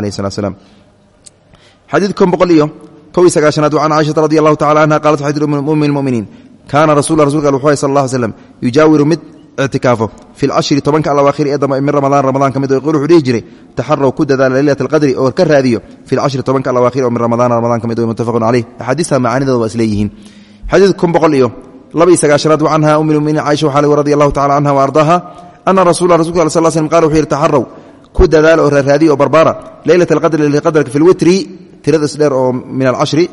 xadiid kon boqol iyo kow iyo sagaashanaad can caaishata radi allahu tacala anha qaalat waxay tii ummi lmuminiin kaana rasul rasulka wuxuu sal allah slm yujaawiru mid ictikaafo fi lcashri tobanka alawaakhiri ee dambe min ramadaan ramadaan ka mid oo wuxuu dhihi jiray taxaraw ku dadaala leylat alqadri oo ka raadiyo fi lcashri tobanka alawaakhiri oo min ramadaan ramadaan ka mid muttafaqun caleyh axaadiista macaanidooda waa isleeyihiin xadiid kun boqol iyo laba iyo sagaashanaad canha ummi lmuminiin caaisha waxaa radi allahu tacala canha wa ardaaha ana rasula rasulka al sal slm qala wuxuu yihi taxaraw ku dadaala oo raaraadiya oo barbaara leylat alqadri lqadarka fi lwitri tirada isdheer oo min alcashri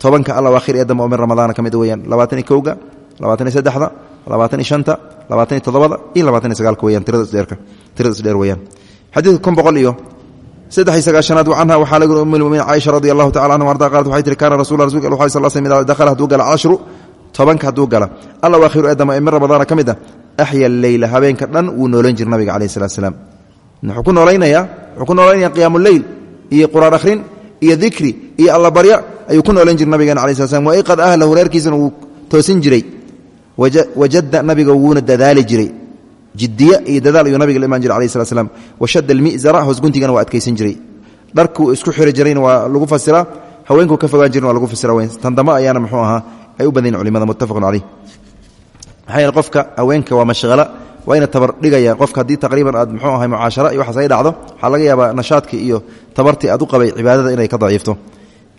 tobanka alawaakhir ee dambe oo min ramadaana ka mid weyaan labaatan iyo kowga labaatan iyo saddexda labaatan iyo shanta labaatan iyo toddobada iyo labaatan iyo sagaalka weyaan tirada isdheerka tirada isdheer weyaan xadiidka kun boqol iyo saddex iyo sagaashanaad canha waxaa lagu umm lmuminiin caaisha radi allahu tacala anha arda qalat waxay tihi kaana rasul rasulka al sal sl ida dakhala hadduu gala cashru tobanka hadduu gala. Alawaakhir ee dambe ee min ramadaana ka mid ah axya leyla habeenka dhan wuu noolan jira nabiga calayh salat slaam wuxuu ku noolaynayaa wuxuu ku noolaynaya qiyaamulleyl iyo quraan akhrin iyo dikri iyo allabarya ayuu ku noolan jiray nabigeena ala sl slam waiqad ahlahu reerkiisana wuu toosin jiray. Wajada nabiga wuuna dadaali jiray. Jidiye iyo dadaal ayuu nabiga la jiray alayh slat slam washadda almizara hoosguntigana waa adkaysan jiray. Dharkuu isku xiri jirayna waa lagu fasiraa haweenkuu ka fogaan jirna waa lagu fasira tan dambe ayaana muxuu ahaa ay u badayin culimada muttafaqun caleyh maxaa qofka haweenka waa mashqala waa ina tabar dhigaya qofka haddii taqriiban aad muxuu ahay mucaashara iyo waxaas ay dhacdo waxaa laga yaabaa nashaadkii iyo tabartii aad u qabay cibaadada inay ka daciifto.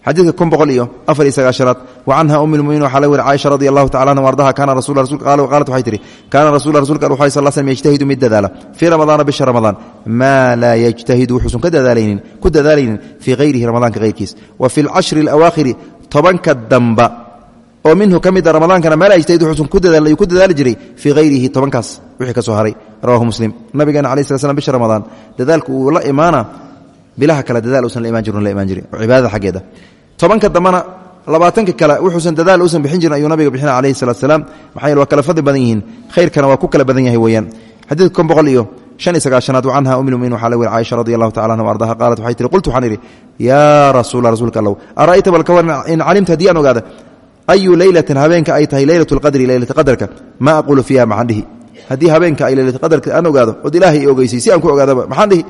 Xadiidka kun boqol iyo afar iyo sagaashanaad wa canha ummi lmuminiin waxaa laga weri caaisha radi allahu tacala anha ardaha kaana rasul qaalat waxay tihi kaana rasula rasulka wuxu sal slm yajtahidu mid dadaala fii ramadaana bisha ramadaan. Maa laa yajtahidu wuxuusan ka dadaalaynin ku dadaalaynin fii hayrihi ramadaanka hayrkiis wa fi lcashri alawaakhiri tobanka damba oo minhu ka a ramadaankana maa laa yajtahid wuxuusan ku dadaali jiray fii hayrihi tobankaas wixii ka soo haray. Rawahu muslim. Nabigeena alayh slat slam bisha ramadaan dadaalku uu la imaana bilaha kale dadaal uusan la imaan jirin la imaan oo cibaadada xaggeeda. Tobanka dambana labaatanka kale wuxuusan dadaal uusan bixin jirin ayuu nabiga bixina alayhi salatu salaam maxaa yeele waa kala fadli badan yihiin. Khayrkana waa ku kala badan yahay weeyaan. Xadiidka kon boqol iyo shan iyo sagaashanaad canha ummi lmuminiin waxaa la weri caaisha radi anha ardaha qaalat waxay tihi qultu waxaan idhi rasuula rasuulka allow ara'ayta bal ka in calimta haddii aan ogaada ayu leylatin habeenka ay tahay leylat lqadri leylata qadarka maa aquulu fiiha maxaan dhihi haddii habeenka ay leylat qadarka aan ogaado od ilaahay i ogeysay si aan ku ogaadaba maxaan dhihi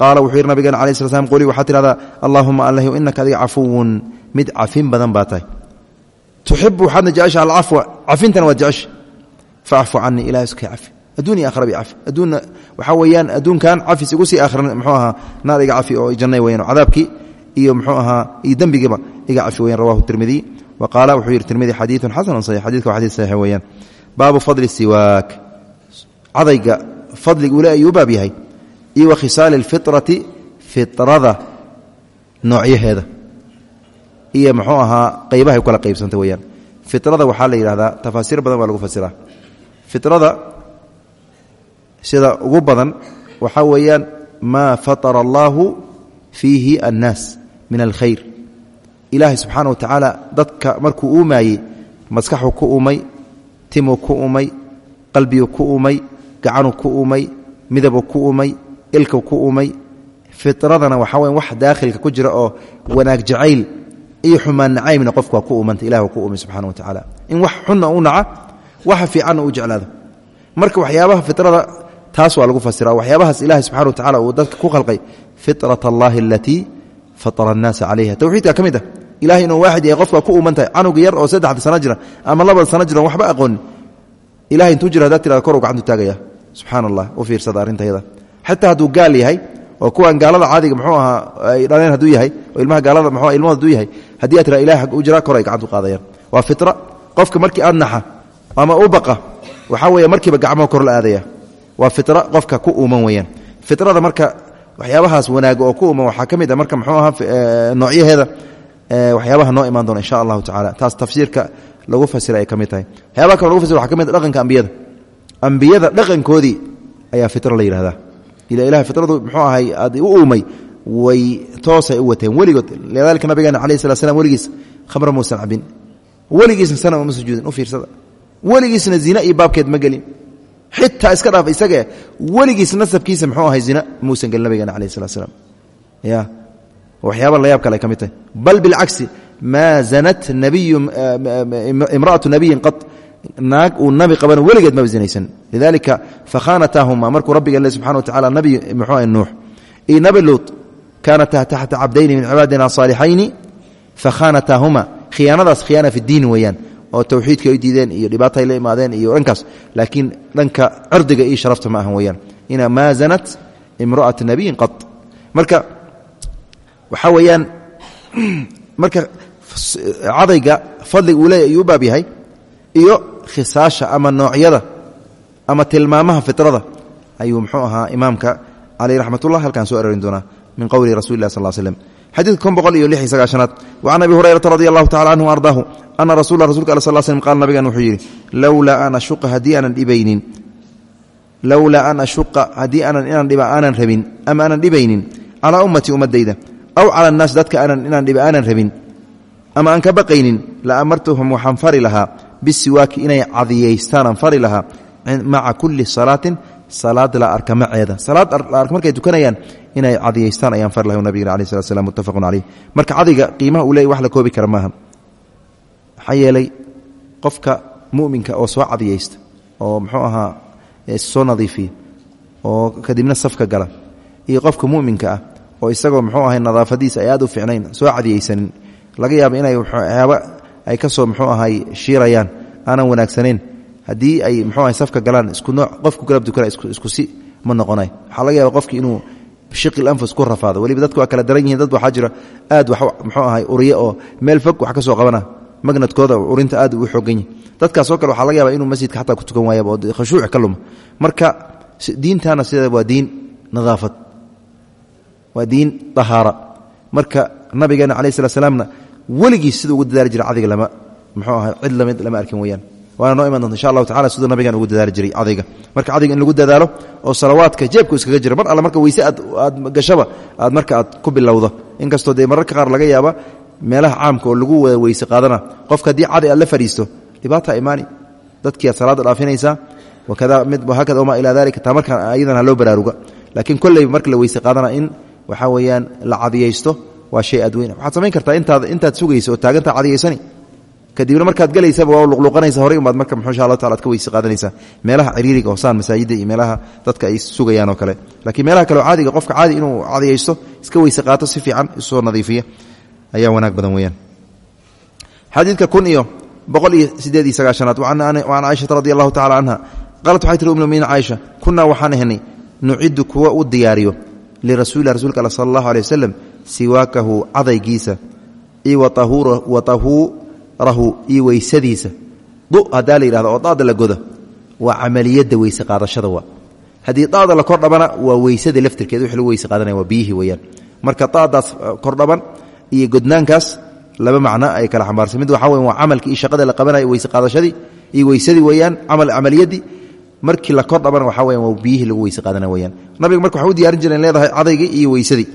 qaala wuxuu yidhi nabigeena alai sla slam quli waxaad tidhahdaa allaahuma allahyu inaka adiga cafuwun mid cafin badan baa tahay tuxibu waxaadna jecesha alcafwa cafintana waad jecesha faacfu canii ilahay iska cafi adduun iyo aakhra bi cafi adduunna waxaa weeyaan adduunkan cafis igu sii aakhran muxuu ahaa naar iga cafi oo jannay weyan cadaabkii iyo muxuu ahaa iyo dembigiiba iga cafi weyan rawahu tirmidiy wa qaala wuxuu yidhi tirmidi xadiidun xasanun saxiix xadidka waa xadid saxiix weeyaan. Baabu fadli siwaak. Cadayga fadliga ule ayuu u baab yahay. Iyo wa khisaali alfitrati fitrada noocyaheeda. Iyo muxuu ahaa qaybahay u kala qaybsanta weeyaan. Fitrada waxaa la yidhahdaa tafaasiir badan baa lagu fasiraa fitrada sida ugu badan waxaa weeyaan maa fatara allaahu fiihi annaas min alkhayr ilaahay subxaana wa tacaala dadka markuu uumaayey maskaxuu ku umay timuu ku umay qalbiguu ku umay gacanuu ku umay midabuu ku umay ilkuu ku umay fitradana waxaa weya wax daakhilka ku jira oo wanaag jacayl iyo xumaan nacaybna qofku ku umanta ilah ku umay subxana wa tacaala in wax xunna u naca waxa fiicanna u jeclaado. Marka waxyaabaha fitrada taas waa lagu fasira waxyaabahaas ilahay subxana wa tacala uu dadka ku khalqay fitrat allahi fatara annaasa calayha towxiidka ka mid ah ilahay inuu waaxid yahay qofka ku umantahay canuga yar oo saddexda sano jira ama labada sano jira waxba aqoonin ilahay intuu jira hadaad tirada kor u gacantu taagaya. Subxaana allah u fiirsada arrintayada xataa hadduu gaal yahay oo kuwan gaalada caadiga muxuu ahaa ay dhaleen hadduu yahay oo ilmaha gaalada mxu ilmahooda haduu yahay haddii aad tira ilahay ag u jiraa kor ay gacantu qaadayaan. Waa fitra. Qofka markii aad naxa ama u baqa waxaa weeye markiiba waxyaabahaas wanaaga oo ku uman waxaa ka a marka muxuu ahaa noocyaheeda waxyaabaha noo imaan doona insha allahu tacala taas tafsiirka lagu fasira ay ka tahay. Waxyabaha kale lagu fasira waxa ka mid dhaqanka ambiyada. Ambiyada dhaqankoodii ayaa fitra la yidhahdaa ila ilahay fitradu muxuu ahay aad u uumay way toosay u wateen. Weligood lidalika nabigeena alayh slat slam weligiis khamra muusan cabin. Weligiisna sana uma sujuudin u fiirsada. Weligiisna zina iyo baabkeed ma gelin xitaa iska dhaaf isagee weligiis nasabkiisa muxuu ahay zina muusan gelin nabigeena alayh slat slam ya. Waxyaaba layaab kale ay tahay. Bal bilcagsi maa zanat nabiyu imra'atu nabiyin qad naag uu nabi qabana weligeed maba zinaysan. Lidalika fakhaanataahuma markuu rabbiga le subxana wa tacala nabi muxuu ah nuux. Iyo nabi luut kaanataa taxta cabdayni min cibaadina saalixayni fakhaanataahuma khiyaanadaas khiyaana fi diin weeyaan oo towxiidka ay diideen iyo dhibaatay la imaadeen iyo dhankaas laakiin dhanka cirdiga iyo sharafta ma ahan weyaan ina maa zanat imra'ata nabiyin qad marka waxaa weeyaan *clears throat* marka cadayga fadliga uu leeya ayuu u iyo khisaasha ama noocyada ama tilmaamaha fitrada ayuu muxuu ahaa imaamka caleyh raxmatullah halkaan soo arorin doonaa min qowli rasuli lah sal slm xadiidka kun boqol iyo lix iyo sagaashanaad wacan abi hurayrata radi allahu tacala canhu ardaahu ana rasul rasulka al sal slm qaala nabigan wuxuu yidhi lowlaa an ashuqa haddii aanan dhibaynin. Lowlaa an ashuqa haddii aanan inaan dhiba aanan rabin ama aanan dhibaynin calaa ummatii ummadayda aw cala annaas dadka aanan inaan dhiba aanan rabin ama aan ka baqaynin la amartuhum waxaan fari lahaa bisiwaaki inay cadiyaystaanan fari lahaa maca kulli salaatin salaad la arka maceeda. Salaad la arka markay inay cadiyaystaan ayaan fari laha nabigena alai slat slam muttafaqun caleyh marka cadiga qiimaha uu leey wax la koobi kara maaha. Maxaa yeelay qofka mu'minka oo soo cadiyaysta oo muxuu ahaa soo nadiifiya oo kadibna safka gala iyo qofka mu'minka ah oo isagoo muxuu ahay nadaafadiisa ay aad u fiicnayn soo cadiyaysanin laga yaaba inay waxyaaba ay ka soo muxuu ahay shiirayaan aanan wanaagsanayn. Haddii ay muxuu ahay safka galaan isku nooc qofku galab dukana isku si ma noqonay. Waxaa laga yaaba qofki inuu shiqil anfus ku rafaado. Weliba dadku kala daran yihiin dad waxaa jira aad wax muxuu ahay uriye oo meel fog wax ka soo qabana. Magnadkooda urinta aad u xoogan yihi dadkaasoo kale waxaa laga yaaba inuu masjidka xataa ku tukan waayaba oo khashuuc ka luma marka diintana sideeda waa diin nadaafad. Waa diin dahaara marka nabigeena alayh slat slaamna weligiis ugu dadaali jiray cadiga lama muxuu ahay cid lama arkin weyaan waana noo iman doonta. Insha allahu tacala siduu nabigan ugu dadaali jiray cadayga marka cadayga in lagu dadaalo oo salawaadka jeebku iskaga jira mar alle marka weyse aad aad gashaba aad marka aad ku bilowdo. Inkastoo dee mararka qaar laga yaaba meelaha caamka oo lagu wada qaadana qofka haddii caday aad la fadhiisto dhibaata dadkii aad salaadda dhaafinaysaa wakada mid hakada wamaa ilaa dalika taa markaan ayadan ha loo baraaruga. Laakiin kolleyba marka la weyse qaadana in waxaa weeyaan la cadiyaysto waa shay aad weyn. Samayn kartaa intaad sugaysa oo taagantaa cadiyaysani kadibna markaad gelaysaba waa luqluqanaysa horey umaad marka muxuu insha allah tacala ka weyse qaadanaysaa. Meelaha ciriiriga hoosaan masaajidda iyo meelaha dadka ay sugayaan oo kale. Laakiin meelaha kale oo caadiga qofka caadi inuu cadiyaysto iska weyse qaato si fiican isoo nadiifiya. Ayaa wanaag badan weeyaan. Xadiidka kun iyo boqol iyo sideed iyo sagaashanaad an caaishata radi allahu tacala canha qaalat waxay tiri umlmuminiin caaisha kunaa waxaan ahnay nuciddu kuwa u diyaariyo lirasuulilah rsulka al sala allahu aleh waslem siwaakahu cadaygiisa iyo wa tahuurahu iyo weysadiisa. Du haddaa la yidhahdo oo daada la goda waa camaliyadda weyse qaadashada waa. Haddii daada la kordhabana waa weysada laftirkeeda wix lagu weyse qaadanaya waa biyihii weeyaan. Marka daadaas kordhaban iyo godnaankaas laba macno ay kala xambaarsan. Mid waxaa weyan waa camalkii iyo shaqada la qabanaya weyse qaadashadii iyo weysadii weeyaan camaliyadii. Markii la kordhabana waxaa weyan waa biyihii lagu weyse qaadana weyaan nabiga marka waxay u diyaarin jireen leedahay cadaygii iyo weysadii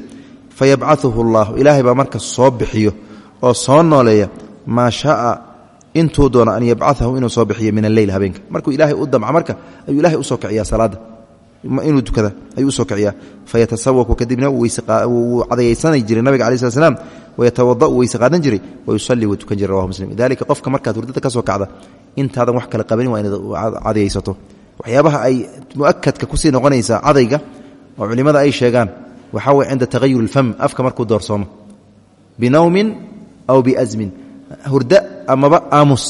fayabcaثuhu اllahu ilaahay baa marka soo bixiyo oo soo nooleeya maa shaaa intuu doono an yabcaثahu inuu soo bixiyo min alleyl habeenka. Markuu ilaahay u damca marka ayuu ilahay u soo kiciyaa salaada inuu dukada ayuu u soo kiciyaa. Fayatasawaku kadibna wuu cadayaysanay jiray nabiga alai slat slam wayatawada weyse qaadan jiray wayusalii wuu tukan jiray rawahu muslim. Lidalika qofka markaad hurdada ka soo kacda intaadan wax kale qabanin waa inaad cadayaysato. Waxyaabaha ay muakadka ku sii noqonaysaa cadayga oo culimmada ay sheegaan waxaa way cinda tahayur اlfam afka markuu hurda amaba aamus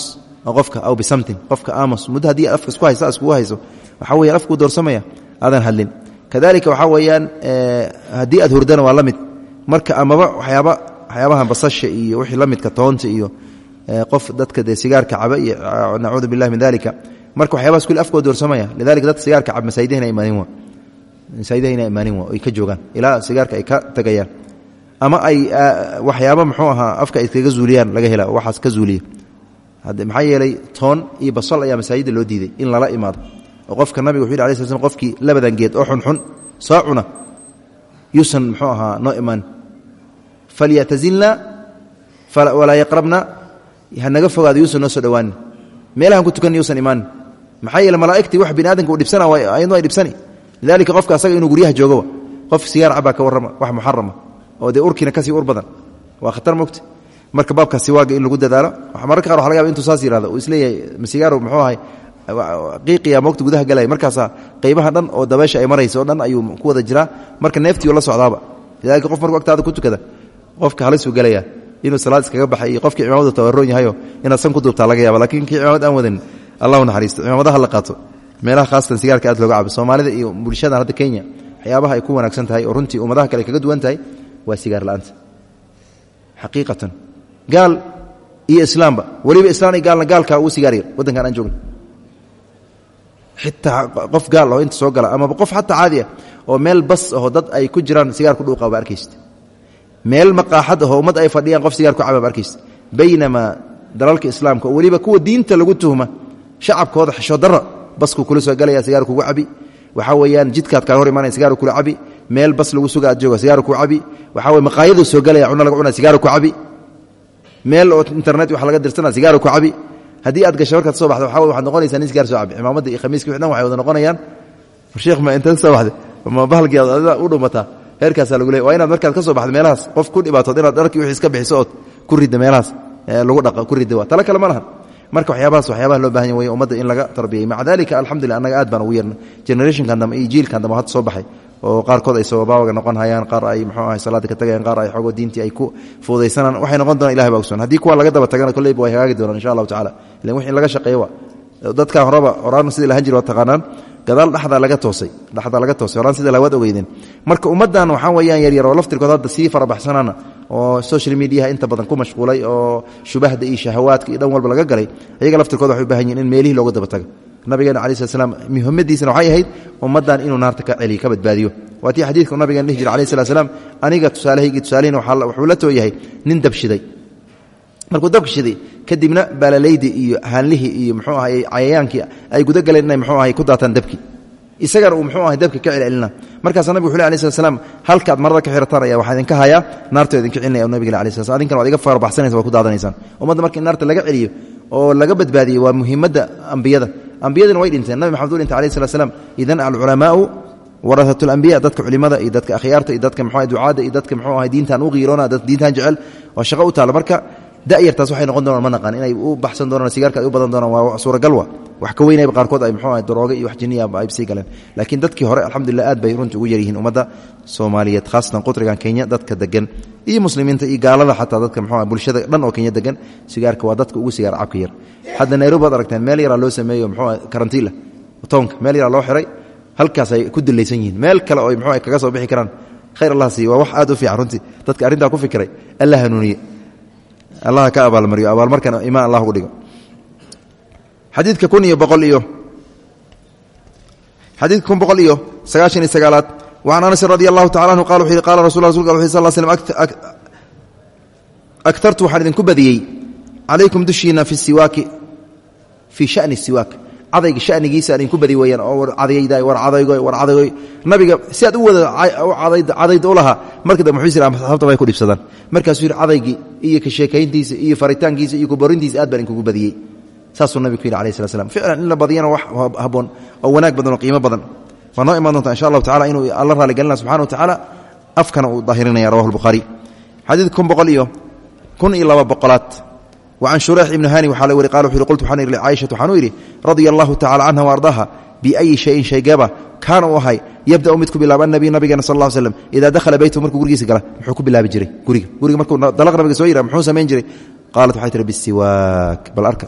qofka aw bisamtin qofka aamus. Muddo haddii afka isku haysa iskugu hayso waxaa weyan afkuu doorsamaya aadan hadlin. Kadalika waxaa weeyaan haddii aad hurdana waa la mid. Marka amaba wayaaba waxyaabaha basasha iyo wixii la midka toonta iyo qof dadka dee sigaarka caba iyo nacuudu billahi min dalika marka waxyabahas kuli afkoo doorsamaya lidalika dadka sigaarka cab masaajidahina imaanin waa. Masaajidahina imaanin waa ay ka joogaan ilaa sigaarka ay ka tagayaan ama ay waxyaaba muxuu ahaa afka iskaga zuuliyaan laga hela waxaas ka zuuliya maxaa yeelay toon iyo basal ayaa masaajidda loo diiday in lala imaado. Oo qofka nabiga wuxu yidhi alai sl qofkii labadan geed oo xunxun soo cuna. Yuusan muxuu ahaa noo imaan. Falyatazilna walaa yaqrabna. Hanaga fogaado yuusan noo soo dhowaanin meelahan ku tukan yuusan imaanin maxaa yeele malaaigtii wax bini aadamka uu dhibsana ayadnu ay dhibsani. Lidalika qofka asaga inuu guryaha joogoba qof sigaar cabaa ka warrama wax muxarama oo dee urkiina ka sii ur badan. Waa khatar mogta marka baabka siwaaga in lagu dadaalo mararka qaar waxa laga yaba intuu saas yihahdo uu is leeyahay masigaaro muxuu ahay? Qiiqiya moogta gudaha galaya? Markaasaa qaybaha dhan oo dabeesha ay maraysa o dhan ayuu ku wada jiraa. Marka neeftii la socdaaba. Lidalika qof markuu agtaada ku tukada qofka halisuu gelaya inuu salaad iskaga baxay iyo qofkii cimaamadu tabaroon yahayo inaad san ku duubtaa laga yaaba. Lakiin kii cimaamad aan wadan allahu naxariisto cimaamadaha la qaato meelaha khaasatan sigaarka aad looga cabo soomaalida iyo bulshadan hadda kenya waxyaabaha ay ku wanaagsan tahay oo runtii ummadaha kale kaga duwan tahay waa sigaar la'aanta. Xaqiiqatan gaal iyo islaamba weliba islaan iyo gaalna gaalkaa sigaar yar waddankan aan joogno xitaa qof gaal oo inta soo gala amaba qof xataa caadi ah oo meel bas aho dad ay ku jiraan sigaar ku dhuuqa ba arkaysta meel maqaaxad ahoo ummad ay fadhiyaan qof sigaar ku caba ba arkaysta baynamaa dalalka islaamka oo kuwa diinta lagu tuhma shacabkooda xishoodara baskuu kula soo galaya sigaar kugu cabi. Waxaa weeyaan jidkaad kaa hor imaanaya sigaar kula cabi meel bas lagu suga aad jooga sigaar ku cabi. Waxaa weye maqaayaduu soo galaya cunno laga cunaya sigaar ku cabi. Meel oo internet wax laga dirsana sigaar ku cabi. Haddii aad gasho markaad soo baxdo waxa waxaad noqonaysaa sigaar soo cabi cimaamada iyo wixdan waxay wada noqonayaan. Sheekh ma intaad soo baxday ma bahalkii aad u dhumataa heerkaasaa lagu leey waa inaad markaad ka soo baxdo meelahaas qof ku dhibaatood inaad dharkii wixii iska bixiso ood ku ridda meelahaas lagu dhaqa ku ridda waa. Tala kale ma marka waxyaabahaas waxyaabaha loo baahan way ummadda in laga tarbiyay. Maca dalika alxamdulillah annaga aad baan ugu yeerna generationkan dambe iyo jiilkan dambe hadda soo baxay oo qaarkood ay sababaawaga noqon hayaan qaar ay muxuu ahay salaada ka tagayaan qaar ay xogoo diintii ay ku fuudaysanaan waxay noqon doonaan ilahi baa ogsoon haddii kuwa laga daba tagana kolleyba way hagaagi doonaan insha allahu tacala ilan wix in laga shaqeeyo waa dadkan horeba horaan sidii lahan jiri waa taqaanaan gadaal dhexdaa laga toosay dhexdaa laga toosay. Horaan sida lawaad ogeydeen. Marka ummaddan waxaa weeyaan yaryar oo laftirkood hadda sii farabaxsanaana oo social mediaha inta badan ku mashquulay oo shubahda iyo shahawaadka iyo dhan walba laga galay ayaga laftirkooda waxay u baahan yihiin in meelihii looga daba tago nabigeena slat slam muhimmadiisana waxay ahayd ummaddan inuu naarta ka celiyo ka badbaadiyo. Waa tii xadiidku nabigeena dhihi jira alayh slat slam aniga tusaalahaygii tusaalahiin wuxuu la tooyahay nin dabshiday markuu dabka kadibna baalalaydii iyo haanlihii iyo mxuu ahay cayayaankii ay guda galeen inay mxuu ahay ku daataan dabkii isagana uu mxuu ahay dabki ka celcelina markaasaa nabig wuxu le alay slat halkaad marada ka xirataan ayaa waxaa idinka hayaa naartoo idinka celinaya nabig alay slat slam adinkan waad iga farabaxsanaysa waad ku daadanaysaan. Ummadda marka naarta laga celiyo oo laga badbaadiyo waa muhimadda ambiyada ambiyadina way dhinteen. Nabi maxamed u dhintay alayh slat slam idan alculamaau warahat alambiya dadka culimada iyo dadka akhyaarta iyo dadka mxu ducaadda iyo dadka mxuu ahay diintan u qiiroona dad diintan jecel. Waa shaqo u taala marka dayartaas waxay noqon doonaan ma naqaan inay u baxsan doonaan sigaarka ay u badan doonaan waa suuragal wa wax ka weynayba qaarkood ay muxuu ahay darooge iyo wax jinniyaaba ay sii galeen. Laakiin dadkii hore alxamdulillah aad bay runtii ugu yaryihiin ummadda soomaaliyeed khaasatan qutrigan kenya dadka degan iyo muslimiinta iyo gaalada xataa dadka muxuu bulshada dhan oo kenya degan sigaarka waa dadka ugu sigaar cabka yar. Hadda nairobi baad aragteen meel yaraa loo sameeyo muxuu karantiila toonka meel yaraa loo xiray halkaas ay ku dulaysan yihiin. Meel kale oo muxuu kaga soo bixi karaan khayr allah siiyo waa wax aad u fiican runtii dadka arrintaa ku fikiray allah hanuuniye allah ka abaalmariyo abaalmarkana imaan allah ugu dhigo. Xadiidka kun iyo boqol iyo xadiidka kun boqol iyo sagaashan iyo sagaalaad wacan anasin radi allahu tacala anhu qala wuxu yihi qala rasul rasulka wuxu sal slm agtartu waxaan idinku badiyey. Calaykum dushiina fi siwaaki fii shani siwaak cadayga shanigiisa idinku badi weeyaan oo war cadayda war cadaygoy war cadaygoy nabiga si aad u wada cadayda u lahaa marka muxuu yiri asxaabta bay ku dhibsadaan. Markaasuu yidhi cadaygii iyo ka sheekayntiisa iyo faritaankiisa iyo kuborintiisa aad baan idinkugu badiyey. Saasuu nabigu ku yidhi alayh ficlan in la badiyana wax haboon oo wanaag badan oo qiimo badan. Waa noo imaan doonta insha allahu tacala inuu alla raaligelina subxana wa tacaala afkana uu daahirinaya rawahu lbukhaari xadiid kun boqol iyo kun iyo laba boqolaad wacan shureyx ibni hani waxaa la wari qal wuxu uhi qultu waxaan idhi licaishatu waxaan u idhi radia allahu tacala canha wa ardaaha biayi shayin shaygaba kaana u ahay yabdau midku bilaaba anabiy nabigeena sal l slem idaa dakhala beytahu markuu gurigiisa gala muxuu ku bilaabi jiray guriga guriga markuu dalaq nabiga soo yira muxuu samayn jiray qaalat waxay tihi bisiwaak bal arka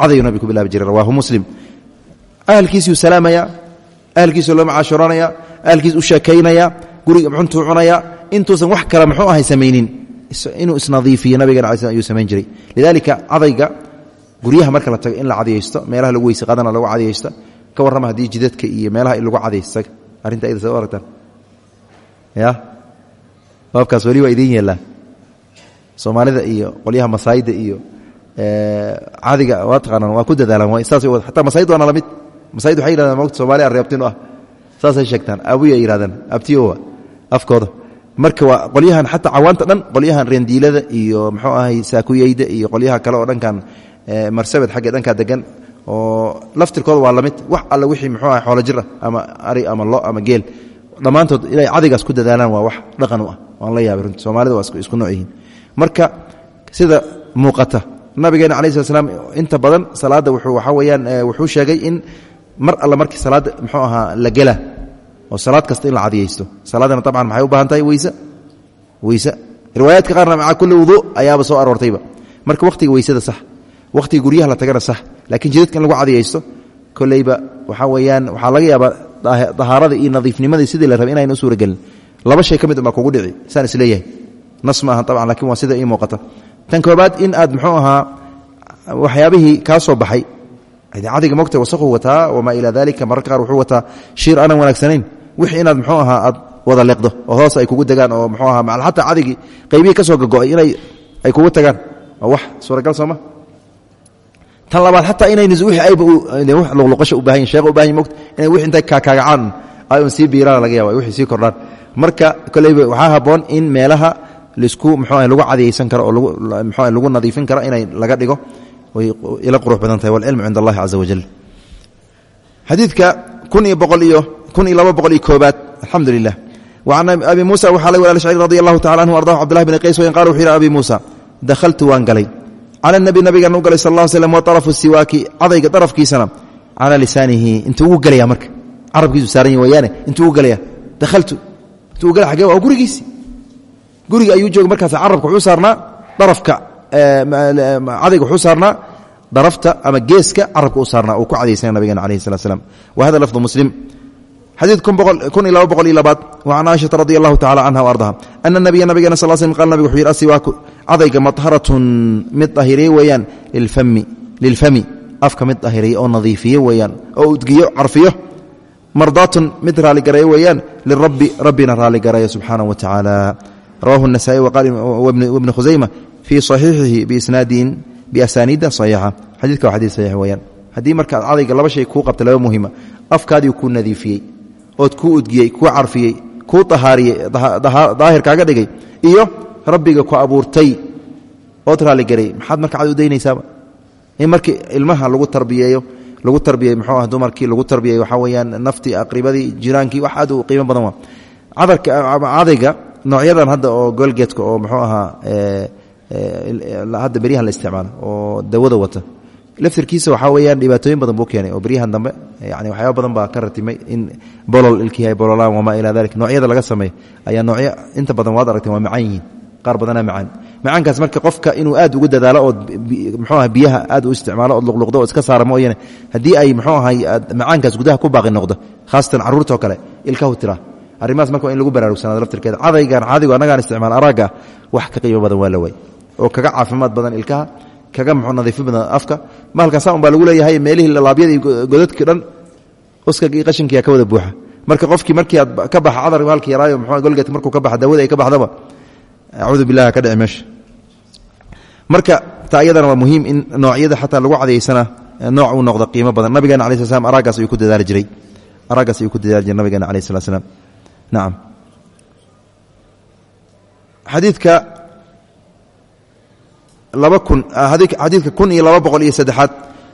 cadayuu nabiga ku bilaabi jiray rawaahu muslim ahalkiisuu salaamaya ahalkiisuu la macaashuranaya ahalkiisu u sheekaynaya guriga muxuntuu cunaya intuusan wax kale muxuu ahay samaynin inuu isnadiifiyo nabigeena ala ayuu samayn jiray. Lidaalika cadayga guryaha marka la tago in la cadiyaysto meelaha lagu weyse qadana lagu cadiyaysto ka warrama haddii jidadka iyo meelaha lagu cadaysto arrinta ayda u aragtaan. Ya? Baabkaas weli waa idiin yeellaa soomaalida iyo qolyaha masaayida iyo cadiga waa taqaanaan waa ku dadaalaan saas ataa masaayid waana la mid masaayid waxay yihahdaan mogta somaaliya reebtinu ah. Saasay sheegtaan abuya yihahdaan abtiyowa afkooda marka qolyahan xataa cawaanta dhan qolyahan rendiilada iyo mxuu ahay saakuyeyda iyo qolyaha kale oo dhankan marsabed xagga dhankaa degan oo laftirkooda waa la mid. Wax alle wixii mxuu ahay xoolo jir ah ama ari ama lo ama geel. Dhammaantood inay cadigaas ku dadaalaan waa wax dhaqan u ah. Waan la yaabay runti soomaalida waa isku nooc yihiin. Marka sida muuqata. Nabigeena alai slat slam inta badan salaadda wuxuu waxaa weyaan wuxuu sheegay in mar alla markii salaadda muxuu ahaa la gela oo salaad kasta in la cadiyaysto. Salaadana tabcan maxay u baahan tahay weyse weyse riwaayaadka qaarna maca kulli wudu ayaaba soo aroortayba. Marka wakhtiga weysada sax. Wakhtiga guryaha la tagana sax. Laakiin jidadka lagu cadiyaysto koleyba waxaa weyaan waxaa laga yaabaa dahaarada iyo nadiifnimadii sidii la rabay inayna u suuragelin laba shay ka mid kugu dhici. Saan is leeyahay nas maaha tabcan laakiin waa sida ii muuqata. Tan koobaad in aad muxuu ahaa waxyaabihii kaa soo baxay cadiga mogta wasaquu wataa wamaa ilaa dalika mararka qaar wuxuu wataa shiir wanaagsanayn wixii inaad muxuu ahaa aad wada leeqdo oo hoos ay kugu degaan oo muxuu ahaa xataa cadigii qaybihii ka soo gogo'ay inay ay kugu tagaan. Waa wax suuragal sooma tan labaad xataa inaynu wixii ayba luqluqasho u baahan yihiin sheekh u baahan yihiin mogta inay wixii intay kaakaagacaan ay sii biiraan laga yaba wixii sii kordhaan. Marka koleyba waxaa habboon in meelaha lisku mxuu lagu cadiyaysan karo oo mxu lagu nadiifin karo inay laga dhigo way ila qurux badan tahay walcilmu cind allahi caza wajal xadiidka kun iyo boqol iyo kun iyo laba boqol iyo koobaad. Alxamdu lilah wacan abi muusa waxaa laga wal shcri radi allahu tacala anhu ardahu cbdullahi bn qays wayn qala wuxuu yihi abi muusa dakhaltu waan galay. Cala nabi nabigaan u galay sal lla slm wa arafu siwaaki cadayga darafkiisana calaa lisaanihi intuu ugu gelaya marka. Carabkiisu saaran ya wayaane intuu ugu gelaya dakhaltu intuu ugu gelaya xagee waa gurigiisi. Guriga ayuu jooga markaas carabka wuxuu saarnaa darafka cadayga wuxuu saarnaa darafta ama geeska carabka u saarnaa uu ku cadaysana nabigeena alayhi salat slam wa hada lafdu muslim xadiid kun iyo laba boqol iyo labaad wacan caaishata radi allahu tacala canha ardaha ana nabiya nabigeena sal slm qal nabig wuxuu yidhi asiwaaku adayga matharatun mid dahiriye weeyaan lilfami afka mid dahiriye oo nadiifiye weeyaan oo udgiyo carfiyo mardaatun mid raalligarayo weeyaan lirabbi rabbina raalligarayo subxaana wa tacaala rawahu nasaai wibni khusayma fii saxiixihi biisnaadin biasaniida saxiixa xadidka waa xadiid saxiix weyaan haddii markaad cadayga laba shay kuu qabta laba muhima afkaadii kuu nadiifiyey ood kuu udgiyey kuu carfiyey kuu ahaariyey daahir kaaga dhigay iyo rabbiga ku abuurtay ood raaligaray maxaad marka cad u daynaysaaba? In markii ilmaha lagu tarbiyeeyo lagu tarbiyey mxuu ah dumarkii lagu tarbiyey waxaa weyaan naftii aqribadii jiraankii wax aad u qiimo badan waa. Cadayga noocyadan hadda oo golgeedka oo muxuu ahaa hadda beryahan la isticmaalo oo dawada wata laftirkiisa waxaa weyaan dhibaatooyin badan buu keenay. Oo beryahan dambe yani waxyaaba badan baa ka ratimay in bolol ilkii ay bololaan wamaa ilaa dalik noocyada laga sameey ayaa noocyo inta badan waad aragteen waa macaan yihiin. Qaar badanaa macaan. Macaankaas marka qofka inuu aad ugu dadaalo ood mxuu aha biyaha aad u isticmaalo ood luqluqdo oo iska saara mooyane haddii ay mxuu ahay macaankaas gudaha ku baaqi noqdo khaasatan carruurtao kale ilkahu tiraa arrimahaas marka waa in lagu baraarugsanaado laftirkeeda. Cadaygan caadigu annagaan isticmaal aragga wax ka qiimo badan waa la waay oo kaga caafimaad badan ilkaha kaga muxuu nadiifi badan afka? Mahalkaasaa un baa lagu leeyahay meelihii laabyada iyo godadkii dhan iyo qashinkiyaa ka wada buuxa. Marka qofkii markii aad ka baxa cadar halkii yaraayo muxuu golgeedka markuu ka baxa dawada ay ka baxdaba acuudu billahi ka dhici meesha. Marka taa waa muhiim in noocyada xataa lagu cadayeysana nooc uu noqdo qiimo badan. Nabigeena alai sl slam ayuu ku dadaali jiray. Araagaas ayuu ku dadaali jiray nabigeena alayh slat slam nacam xadiidka xadiidka kun iyo laba boqol iyo saddexaad.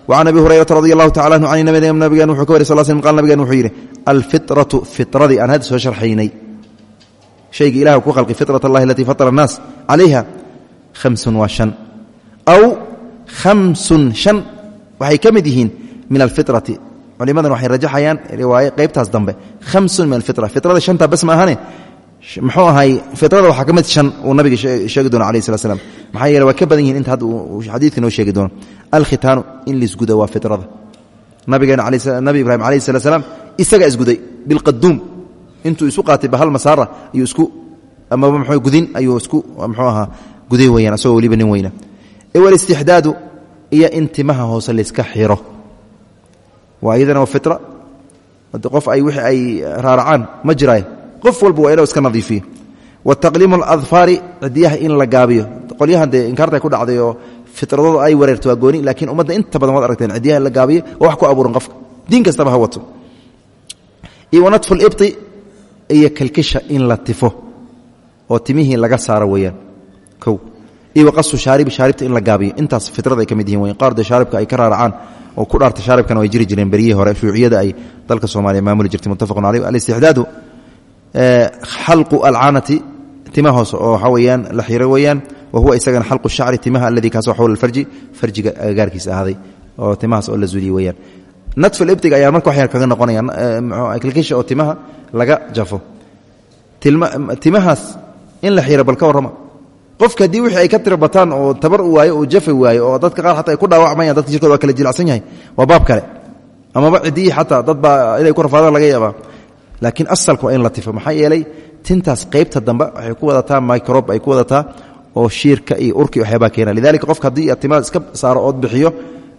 Wacan abi hurayrata radi allahu tacala anhu can nabigan wuxuu ka wary sal slm qal nabigan wuxuu yidhi alfitratu fitradii aan hadda soo sharxaynay. Shayga ilah ku khalqi fitrat allahi alatii fatara annaas calayha hamsun waa shan. Aw khamsun shan. Waxay ka mid yihiin min alfitrati. Culimadan waxay rajaxayaan riwaaye qaybtaas dambe. Hamsun min alfitra. Fitrada shanta bas ma ahane muxuu ahay fitrada waxaa ka mid shan uu nabiga sheegi doono alayh slat slam maxaa yeele waa ka badan yihiin inta hadda uu sheegi doono. Alkhitaanu in laisguda waa fitrada. Nabigeena nabi ibraahim alayh salat slam isagaa isguday bilqaduum intuu isu qaatay bahal masaara ayuu isku amaba mxuu gudin ayuu isku muxuu ahaa guday weyaan asagoo weliba nin weyna. Walistixdaadu iyo in hoose layska xiro. Waa iyadana waa fitra. Qof ay wixii ay raaracaan ma jiraayo qof walba waa inuu iska nadiifiyo wa taqliimu aladfaari cidiyaha in la gaabiyo. Qolyahan dee inkaarta ku dhacday oo ay wareerto waa gooni laakiin ummadda inta badan waad aragteen cidiyaha la gaabiyo wax ku abuuran qofka. Diin kastaba ha wato. Iyo wanadfu libti iyo kalkisha in la tifo oo timihii laga saaro weeyaan. Kow. Iyo waqasu shaaribi shaaribta in la gaabiyo. Intaas fitrada ay ka mid yihiin qaar dee shaaribka ay ka oo ku dhaarta shaaribkana way jiri jireen beryihii hore shuuciyada ay dalka soomaaliya maamuli jirtay muttafaqun caleyh alistixdaadu xalqu alcaanati tima hoose oo waxaa weeyaan la xiro weeyaan wa huwa isagana xalqu shacri timaha aladii kaasoo xowla farji farjiga agagaarkiisa ahaaday oo timahaas oo la zuuliye weyaan nadful ibtiga ayaa marka waxyar kaga noqonaya oo timaha la xiiro bal ka warrama. Qofka haddii wixii ay ka bataan oo tabar waayo uu jafi waayo oo dadka qaar xataa ay ku dhaawacmayaan dadka jirkooda kala jilacsan yahay waa baab kale. Amaba cidiyii xataa dad baa ku rafaadaan laga yaabaa laakiin asalka waa in la tifo. Maxaa yeelay tintaas qaybta dambe waxay ku wadataa microb ay ku wadataa oo shiirka iyo urki waxyaabaa keena. Lidalika qofka haddii timaad iska saaro ood bixiyo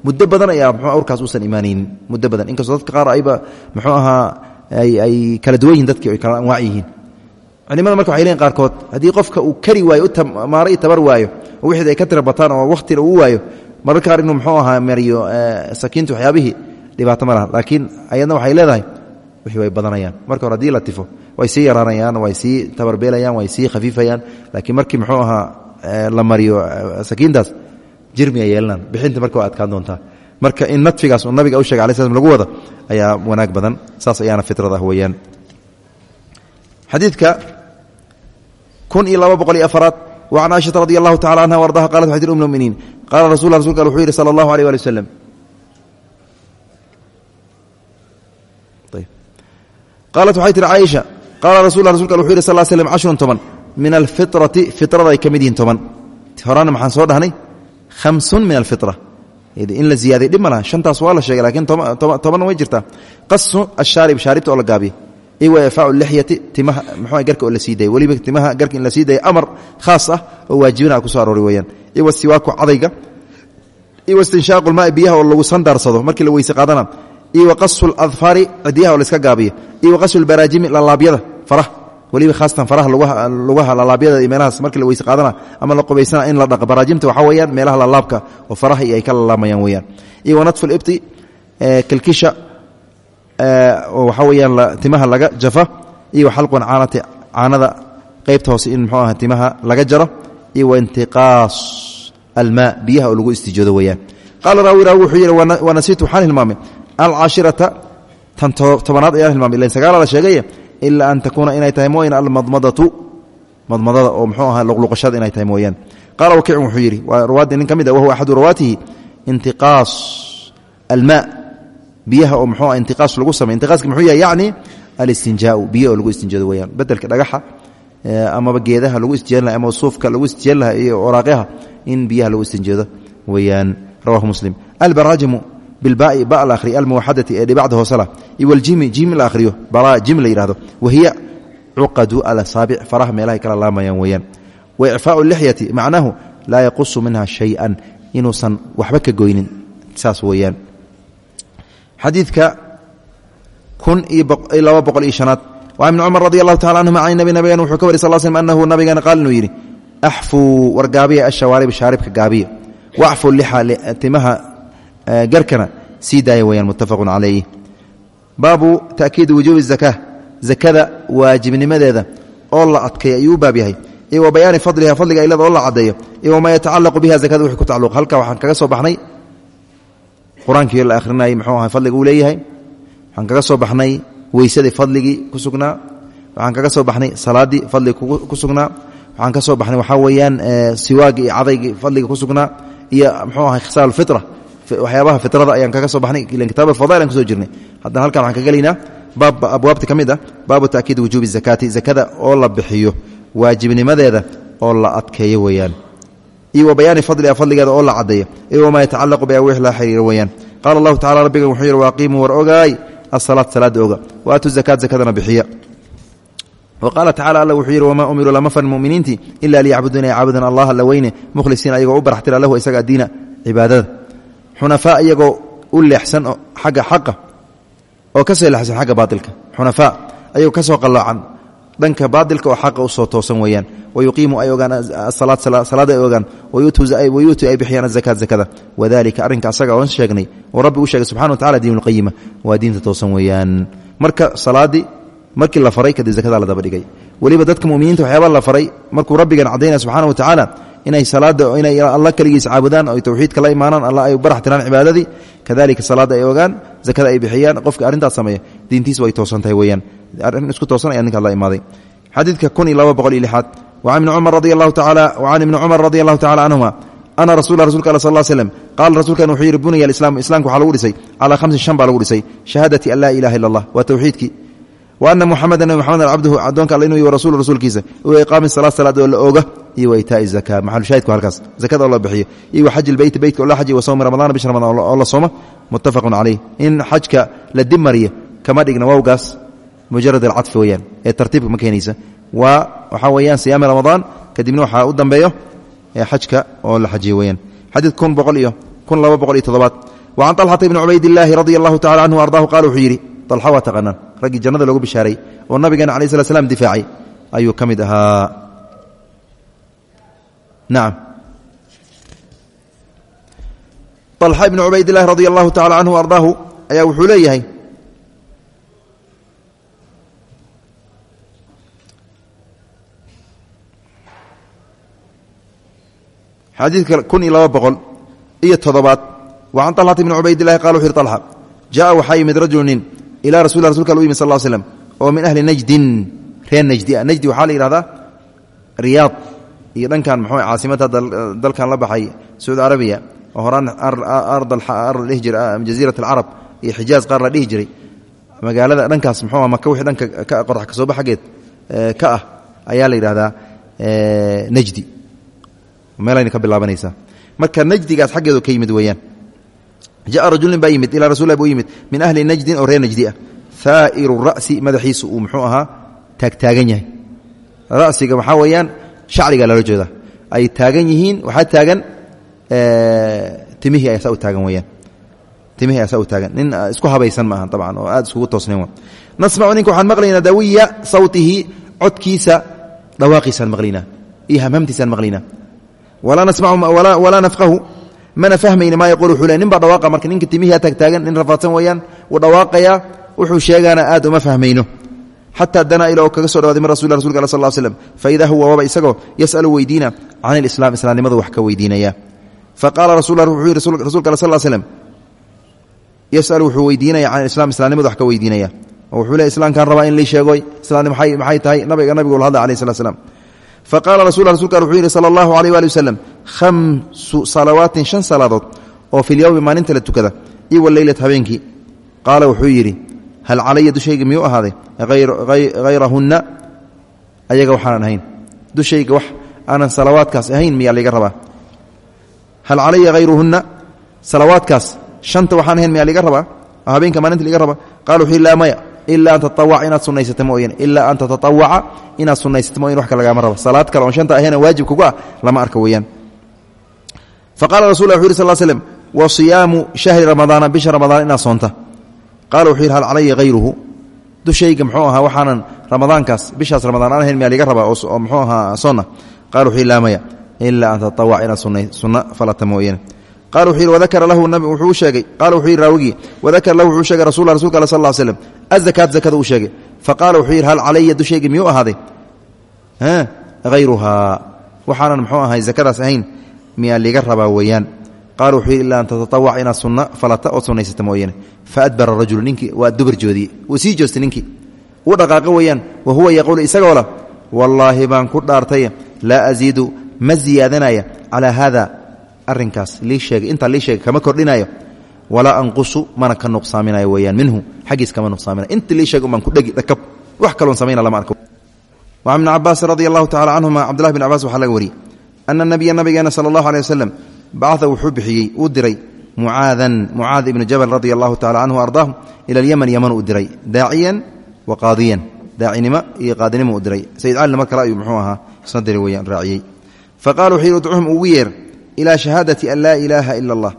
muddo badan ayaa mxuu urkaas uusan imaanaynin muddo badan. Inkastoo dadka qaar ayba muxuu ahaa ay kala duwan yihiin dadkii ay kala anwaac yihiin. Culimada marka waxay leeyiin qaarkood haddii qofka uu kari waayo u maaro i tabar waayo oo wixii ay ka tira oo wakhtina uu waayo mararka qaar inuu muxuu ahaa mariyo sakiinta waxyaabihii dhibaato ma laha. Laakiin ayadna waxay leedahay wixii way badanayaan. Marka hore haddii la tifo way sii yaraanayaan way sii tabarbeelayaan way sii khafiifayaan. Laakiin markii muxuu ahaa la mariyo sakiintaas jirmiga yeelanaan. Bixinta marka waa adkaan doontaa. Marka in nadfigaas uu nabiga u shegay alai slam lagu wada ayaa wanaag badan. Saas ayaana fitrad ah weeyaan. Xadiidka kun iyo laba boqol iyo afaraad wa can caaishata radi allahu tacala anha ardaha qalat waxay tir um muminiin. Qaala rasul rasulka wuxuu yidhi sala allahu waslem qaalat waxay tihi caaisha qaala rasul rasulka wuxuu yidhi sal slm cashrun toban min alfitrati fitrada ay ka mid yihiin toban horaana maxaan soo dhahnay hamsun min alfitra in la ziyaaday dhib ma laha shantaas waa la sheegay lakiin tobanna way jirtaa qasu ashaarib shaaribta oo la gaabiya iwa ifaacu lixyati timaha muxua garka oo la sii daya weliba timaha garka in la sii daya amar khaas ah oo waajibina ku soo iwa qasu ladfaari cidiyaha oo la iska gaabiyo iwa qasu lbaraajimi lalaabyada farah weliba haasatan faraha lugaha lalaabyada iyo meelahaas markii la weyse qaadana ama la qubaysana in la dhaqa baraajimta waxaa weyaan meelaha lalaabka oo faraha iyo ay ka lalaamayaan weyaan iwa natfu libti kilkisha oo waxaa weyaan timaha laga jafa iyo xalqun caanati caanada qaybta hoose in mxuu aha timaha laga jaro iyo waintiqaas almaa biyaha oo lagu istijoodo weyaan qaala raawi raawi wuxuu yidhi wanasiitu waxaan alcaashirata tan tobanaad ayaan hilmaamay ilan sagaala la sheegaye ilaa an takuuna inay tahay mooyaan almadmadatu madmadada oo mxuu aha luqluqashada inay tahay mooyaan qaala wakicun wuxuu yidhi waa ruwaaddii nin ka mid ah wahuwa axadu rawaatihi intiqaas almaa biyaha oo mxuu intiqaas lagu samey intiqaaska muxuu yahay yacni alistinjaau biyo oo lagu istinjado weyaan bedelka dhagaxa amaba geedaha lagu istijeen laha ama suufka lagu istijeen laha iyo oraaqyaha in biyaha lagu istinjeedo weyaan rawahu muslim albaraajimu bilbaai ba la akhriyo almuwaxadati ee dhibacda hoosela waljimi jimi la akhriyo baraajim la yidhahdo wahiya cuqadu alasaabic faraha meelahay kala laamayaan weyaan wa icfaau lixyati macnahu laa yaqusu minha shay-an inuusan waxba ka goynin saas weeyaan xadiidka kun iyo laba boqol iyo shanaad waa ibni cumar radi allahu tacala anhuma can nabi nabigan wuxuu ka wari sal slm anahu nabigeena qaal inuu yidhi axfuu war gaabiya ashawaarib shaaribka gaabiya waxfu lixa timaha garkana sii daaya weyaan muttafaqun calayh baabu ta'kiidi wujuubi zaka zakada waajibnimadeeda oo la adkay ayuu u baab yahay. Iyo wa bayaani fadliha fadliga ilada oo la caddeeyo. Iyo wamaa yatacalaqu biha zakada wixii ku tacalluq. Halkaa waxaan kaga soo baxnay qur'aankii la akhrinayay muxuu ahay fadliga uu leeyahay. Waxaan kaga soo baxnay weysadii fadligii ku sugnaa. Waxaan kaga soo baxnay salaaddii fadliga ku sugnaa. Waxaan ka soo baxnay waxyaabaha fitrada ayaan kaga soo baxnay ilan kitaab alfadail aan ku soo jirnay. Haddana halkan waxaan ka gelaynaa baab abwaabta ka mid ah baabu zakaati zakada oo la bixiyo waajibnimadeeda oo la adkeeyo weeyaan. Iyo wa bayaani fadliha fadligeeda oo la caddeeyo. Iyo wamaa yatacalaqu biha wix la xiriiro weeyaan. Qaala allahu tacala rabbigan wuxuu yidhi waaqiimuu war ogaay asalaat salaada oga. Wa aatu zakaat zakadana bixiya. Qaala tacala alla wuxuu yidhi wamaa umiruu lama farin muminiintii ila liyacbudu inay caabudan allah alla weyne mukhlisiina ayagoo u lahu isaga addiina cibaadada xunafaa iyagoo u leexsan xagga xaqa oo ka soo leexsan xagga baatilka. Xunafaa ayagoo ka soo qalloocan. Dhanka baatilka oo xaqa u soo toosan weeyaan. Wayuqiimu ay ogaan salaada ay ogaan. Wayuutuu ay bixiyaan azakaat zakada. Wadalika arrinka asaga oon sheegnay oo rabbi u sheegay subxana wa tacala diin lqayima waa diinta toosan weeyaan. Marka salaadii markii la faray kadib zakada la daba dhigay weliba dadka muminiinta waxyaaba la faray markuu rabbigan tacaala inay salaada inay alla keligiis caabudaan o tawxiidka la imaanaan ay barax tiraan cibaadadii kadalika salaada ay ogaan zakada ay bixiyaan qofka arrintaas sameeya diintiis way toosan weeyaan. Arrin isku toosan ayaa ninkaad la imaaday. Xadiidka kun iyo laba boqol iyo lixaad. Wacan ibni cumar radi allahu canhuma ana rasula rasulka al sal slm qaala rasuulkan wuxuu yidhi buniya alislaam islaamka waxaa lagu dhisay calaa hamsin shan baa lagu dhisay shahaadati an ilaha illa allah waa ana muxameda nabi moxamed cabduhu addoonka alla inuu rasul rasuulkiisa iqaami salaad salaad oo la ooga iyo wa itaai zaka maxalushaahidku halkaas zakada oo loo bixiyo iyo wa xaji lbeyti beytka oo la xajiy wa sawmi ramadana bisha ramadaan oo la sooma muttafaqun calayh in xajka la dib mariyo kama dhigna wowgaas mujarad alcadfi weyaan ee tartiibka ma keenaysa waa waxaa weeyaan siyaami ramadaan kadibna waxaa u dambeeyo xajka oo la xajiye weyaan xadiid kun boqol iyo kun laba boqol iyo toddobaad wa can طalxata ibni cubaydillaahi radi allahu tacala canhu ardaahu qaala wuxuu yidhi طalxa waa taqaanaan raggii jannada loogu bishaaray oo nabigeena alai slat slam difaacay ayuu ka mid ahaa nacam طalxa ibni cubaydillahi radi allahu tacala canhu ardaahu ayaa wuxuu leeyahay xadiidka kun iyo laba boqol iyo toddobaad wa can طalxata bni cubaydillahi qala wuxu yhi طalxa jaءa waxaa yimid rajulu nin ilaa rasul rasulka u yimid sal slm oo min ahli najdin reer najdi a najdi waxaa la yidhahdaa riyaad iyo dhankan mxuu caasimada dalkan la baxay sacuudi arabiya oo horaan jaziirat alcarab iyo xijaaz qaar la dhihi jiray magaalada dhankaas mxuu maka wixii dhanka qorax ka soo bax xaggeed ka ah ayaa la yidhahdaa najdi meelayna ka bilaabanaysaa marka najdigaas xaggeedu ka yimid jaءa rajulin baa yimid ilaa rasul buu yimid min ahli najdin oo reer najdi ah. Haa'iru ra'si madaxiisu uu muxuu ahaa taagtaagan yahay. Ra'siga waxaa weeyaan shacriga loola jeeda ay taagan yihiin waxaa taagan timihii asaa u taagan weyaan timihii asaa u taagan. Nin isku habaysan ma aha dabcan oo aad iskugu toosnayn nasmacu ninka waxaan maqlaynaa dawiya sawtihi codkiisa dhawaaqiisaan maqlaynaa iyo hamhamtiisaan maqlaynaa mana fahmayna maa yaquul wuxuu nin baa dhawaaqa marka ninka timihiia taagtaagan nin rafaadsan weeyaan wuu dhawaaqayaa wuxuu sheegaana aad uma fahmayno. Xataa danaa ila kaga so dhawaaday min rasul rasulka al sal slm faidaa huwa waba isagoo yas'alu weydiina can ilislaam islaamnimadu wax ka weydiinaya. Faqaala rasul wuxuu yidhi rasulka al sal slm yasalu wuxuu weydiinaya can islam islaamnimadu wax ka weydiinaya. Wuxuu le islaamkaan rabaa in lii sheegoy islaamni maxay tahay? Nabiga nabigu la hadlay alayh slat slam faqala rasul rasulka wuxuu yidhi sala allahu alayh waali wasalam khamsu salawaatin shan salaadood oo fi lyowmi maalinta la tukada iyo waleylat habeenkii. Qaala wuxuu yidhi hal calaya dushayga miyuu ahaaday? Hayrahunna ayaga waxaanan ahayn. Dushayga wax aanan salawaadkaas ahayn miyaa layga rabaa? Hal calaya hayruhunna salawaadkaas shanta waxaan ahayn miyaa liga rabaa? Habeenka maalinta liga rabaa? Qala wuxuu yidhi laa maya ilaa an tatawaca inaad sunaysata mooyane ilaa an tatatawaca inaad sunaysata mooyane wax ka lagaama raba salaad kale oon shanta ahayna waajib kugu ah lama arka weeyaan. Faqala rasul wuxu yiri sal slm wa siyaamu shahri ramadaana bisha ramadaan inaad soonta. Qaala wuxuu yidhi hal calaya hayruhu dushayga muxuu ahaa waxaanan ramadaankaas bishaas ramadaan aan ahayn miyaa liga rabaa oo muxuu ahaa soonna. Qala wuxuu yidhi laa maya ilaa an tatatawac inaad sunna falata mooyane yidhi wadakara lahu wuxuu sheegay. Qaala wuxuu yidhi raawigii wadakara lahu wuxuu sheegay rasul rasulka al sal slm azakaat zakada uu sheegay. Faqaala wuxuu yidhi hal calaya dushayga miyuu ahaaday? Hayruhaa waxaanan muxuu ahay zakadaas ahayn miyaa liga rabaa weeyaan. Qaala wuxuu yidhi ilaa an tatatawac inaad sunna falata oo sunnaysata mooyane. Faadbara rajulu ninkii waa dubar joodiyey. Wuu sii joostay ninkii wuu dhaqaaqa weeyaan. Wa huwa yaquulu isagoo lah wallaahi baan ku dhaartay laa asiidu ma ziyaadanaya calaa haada arinkaas lii sheegay intaa lii sheegay kama kordhinayo. Walaa anqusu mana ka nuqsaaminayo weyaan minhu xaggiis kama nuqsaaminayo. Inta lii sheegay umbaan ku dhegi dhakab wax kaloon samayna lama arko. Wa can ibni cabaasin radi allahu tacala canhuma cabdullahi bn cabaas waxaa laga wariyey. Ana nabiya nabigeena sala allahu aleh wasalam bacaa diray mucaadan mucaad ibnu jabal radia allahu tacala canhu ardaahu ila alyaman yaman uu diray. Daaciyan wa qaadiyan. Daacinimo iyo qaadinimo uu diray. Sayid calina mar kale ayuu muxuu ahaa isna diray weyaan raaciyey. Yeer ilaa shahaadati an laa ilaaha ila allah.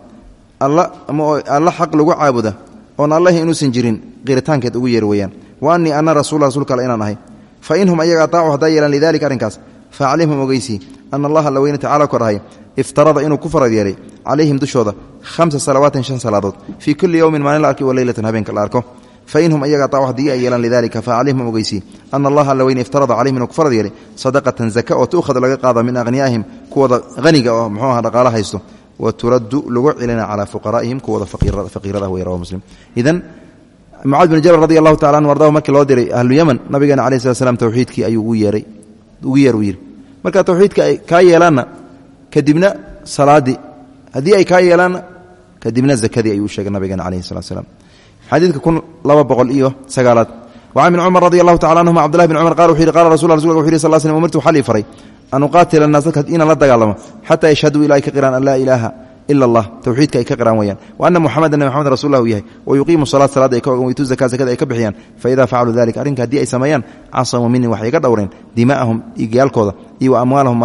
Alla xaq lagu caabuda oon allahi inuusan jirin qiritaankeed ugu yeer weeyaan. Wa annii ana rasuula rasuulka alle inaan ahay. Fa inhum ayaga ataacu haddaa yeelaan lidalika arrinkaas. Faaclimhum ogeysii ana allaha alla weyne tacala kor ahay iftarada inuu ku farad yeelay calayhim dushooda hamsa salawaatin shan salaadood fii kulli yowmin maalin la arki wa leylatan habeenka la arko fa inhum ayaga haddii ay yeelaan lidalika faaclimhum ogeysii ana allaha alla weyne iftarada calayhim inuu ku farad yeelay sadaqatan zaka oo tuukhad laga qaada min akhniyaa'ihim kuwooda haniga oo muxuu aha dhaqaala haysto wa turaddu lagu celina calaa fuqaraa'ihim kuwooda faqiirada wey rawa muslim idan mucaad bin jabal radi allahu tacala anhu ardahu markii loo diray ahlu yaman nabigeena calayi slat slam tawxiidkii ayuu ugu yeeray ugu yeer uu yidhi marka tawxiidka ay kaa yeelaanna kadibna salaadii haddii ay xadiidka kun laba boqol iyo sagaalaad. Wacan ibn cumar radi allahu tacala anhuma cbdullahi bn cumar qala wuxu yihi qala rasul rasulka wuxu yhi sal slm umirtu waxaa lii faray. An uqaatila annaas dadka inaan la dagaalamo xataa yashhaduu ilaa ay ka qiraan an laa ilaaha ila allah tawxiidka ay ka qiraan weyaan wa ana muxameda nabi mxamed rasulah uu yahay wa yuqiimu salaat salaada ay ka ogan waytuu zaka zakada ay ka bixiyaan. Faida facaluu dalik arrinka haddii ay sameeyaan casamuu minii waxay iga dhowreen dimaa'ahum dhiigyaalkooda iyo wa amwaalahum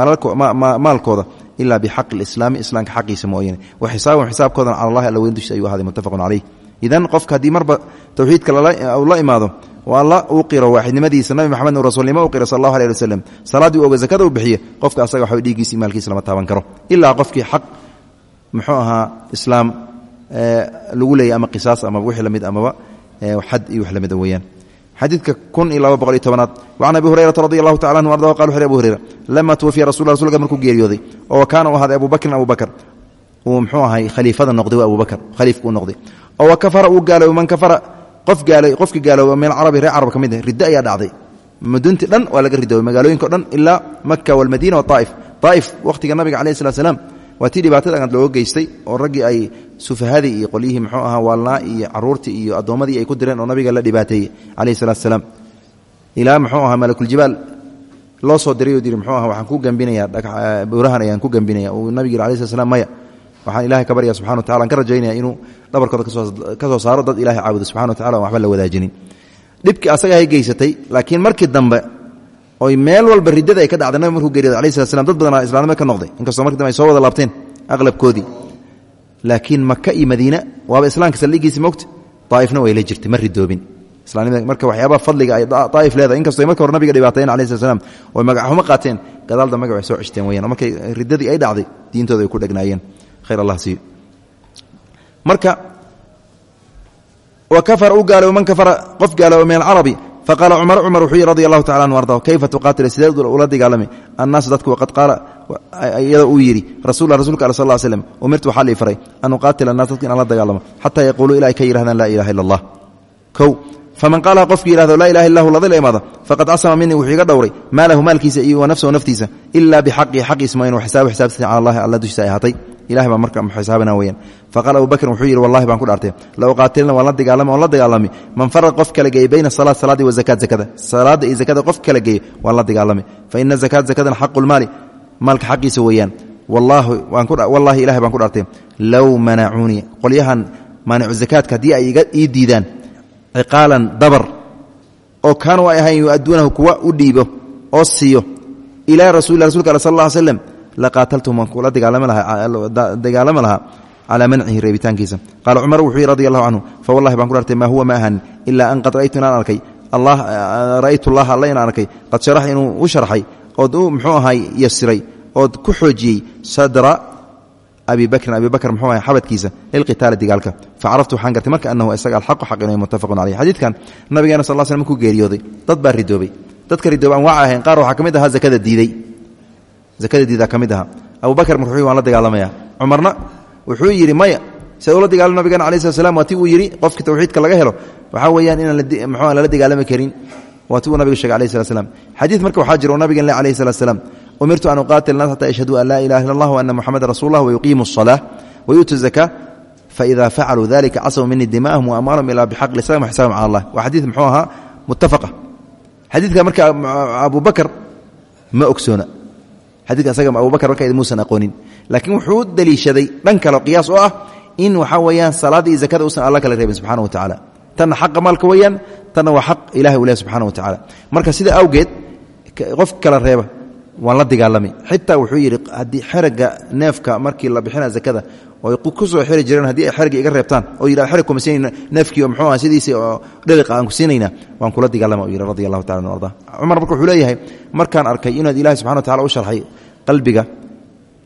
maalkooda ilaa bixaqi lislaami islaamka xaqiisa mooyane. Wa xisaabahum idan qofka haddii marba tawxiidka la imaado oo alla uu qiro waaxidnimadiisa. Nabi maxamed uu rasuulnimo u qiro sal allahu aleh waslem salaaddii zakada u bixiye qofka asaga waxa dhiiggiisa i maalkiisa lama taaban karo. Ilaa qofkii xaq muxuu ahaa islaam lagu leeyay ama qisaas ama wixii la mid amaba xad iyo wax lamida weeyaan. Xadiidka kun iyo laba boqol iyo tobanaad. Wacan abi hurayrata radi allahu anhu arda qal wuxu abu hurayra lama tuwafiya rasul markuu geeriyooday. Oo kaana u ahaaday abu bakrin abu bakr uu mxuu ahay khaliifada noqday waa abu bakr khaliifka uu noqday. Oo wa kafara uu gaaloobay man kafara qof gaalo qofkii gaalooba min alcarabi reer carab ka mid ah riddo ayaa dhacday. Mudunti dhan waa laga ridoobay magaalooyinko dhan ilaa maka walmadiina waaa'if aa'if wakhtiga nabiga calayh slat slam waa tii dhibaatada looga geystay oo raggii ay sufahadii iyo qolyihii mxuu ahaa waalnaa iyo caruurtii iyo addoommadii ay ku direen oo nabiga la dhibaateeyey calayh salaat salaam. Ilaa muxuu ahaa malakuljibaal loo soo diray oo yidhi mxuu aha waxaan ku gambinayaa waxaan ilahay ka barya subxana watacala an ka rajaynaya inuu dhabarkooda ka soo saaro dad ilahay caabudo subxana watacala on waxba la wadaajinin. Dhibkii asaga hay geysatay laakiin markii dambe oy meel walba riddada ay ka dhacday nabig markuu geeriyooday alai slat dad badanaa islamnimo ka noqday. Inkastoo markii dambe ay soo wada laabteen aqlabkoodii. Laakiin maka iyo madiina waaba islaamka saldhigiisi mogta daa'ifna way la jirtay ma ridoobin marka waxyaabaha fadliga ay daa'if leedahay. Inkastoo marka hore nabiga dhibaateyen alai slat slam oy magaxumo qaateen gadaal dambe way soo ceshteen weyan oo markay riddadii ay dhacday diintooda ay ku dhegnaayeen khayr allah siiyo marka wa kafara u gaalo man kafara qof gaalo min alcarabi faqaala cumar cumar wuxuu yihi radi allahu tacala anhu arda kayfa tuqaatila? Sideed ula dagaalami annaasu dadku waqad qaala iyadoo uu yidhi rasul rasulka al sal slm umirtu waxaa lii faray an uqaatila annaas dadka inaan la dagaalamo xataa yaquuluu ilaa ay ka yidhahdaan laa ilaha illa allah kow faman qaalaha qofkii yihahdo laa ilaha illa hu ladila imaada faqad casama minii wuxuu iga dhowray maalahu maalkiisa iyo wa nafsahu naftiisa ilaa bixaqii xaqiis ma inuu xisaabu xisaabtay cala allahi alla dushiisa ay ahaatay ilahay baa marka xisaabana weyaan faqaala abu bakrin wuxuu yidhi wallahi baan ku dhaartay. La uqaatilna waan la dagaalama dagaalami man faraqa qof kala geeyey bayna salaat salaadii wa zakaat zakada. Salaadda iyo zakada qof kala geeyey waan la dagaalami fa ina zakaat zakadana xaqu lmaali maalka xaqiisa weeyaan. Wallahi ilahay baan ku dhaartay. Low manacuunii qolyahan maanicu zakaadka haddii ay ii diidaan dabar oo kaanuu ay ahayn yu'adduunahu kuwa u dhiibo oo siiyo ilaa rasuuli rasulka al sal alla laqaataltum waan kula dagaalami lahaa calaa mancihi reebitaankiisa. Qaala cumar wuxuu yihi radi allahu canhu fa wallahi baan ku dhaartay maa huwa ma ahanin ilaa an qad ra'aytu inaan arkay. Ra'aytu allaha alla inaan arkay. Qad sharaxa inuu u sharxay ood u muxuu ahay yasiray ood ku xoojiyey sadra abi bakrin abi bakr muxuu ahay xabadkiisa lilqitaali dagaalka. Facaraftu waxaan gartay marka anahu isaga alxaqu xaq inay muttafaqun caleyh xadiidkan nabigeena sal slam markuu geeriyooday dad baa ridoobay. Dadka ridoobay anwaaca ahayn qaar waxaa ka mid ahaa zakada diiday zakada diidaa ka mid ahaa abu bakr marka wuxuu waan la dagaalamaya cumarna wuxuu yidhi maya sia ula dagaalama nabigana alai slat slam waa ti uu yidhi qofki tawxiidka laga helo waxaa weeyaan inaan mxu lala dagaalami karin waa ti uu nabiga shegay alayh slat slam xadiid marka waxaa jira oo nabigan le alayh slat slam umirtu an uqaatila nas xata yashhaduu an laa ilaha illa allah وana muxamada rasul اllah wayuqiimu الصalaaة wayuutu الzaka faida facaluu dalika casmu minii dima'ahum waamwaalahum ila bxaq lislam wxisaabum cala allah waa xadiid muxuu ahaa muttafaqa xadiidka marka abu bakr ma ogsoona xadidka asaga abubakar marka muusan aqoonin. Laakiin wuxuu daliishaday dhan kale qiyaas oo ah in waxaa weeyaan salaadda iyo zakada usan alla kala reebin subxana wa tacaala tanna xaqa maalka weeyaan tanna waa xaq ilahay u leh subxana wa tacaala marka sida awgeed qof kala reeba waan la dagaalami xitaa wuxuu yidhi haddii xeragga neefka markii la bixina zakada oy ku soo xiri jireen haddii ay xeragga iga reebtaan oo yidhah xerag kuma siinayna neefkii oo muxuu aha sidiisii oo dhaliqa aan ku siinaynaa. Waan kula dagaalama u yidhi radi allahu tacala anu arda. Cumar marka wuxuu leeyahay markaan arkay inaad ilahi subxana wa tacala u sharxay qalbiga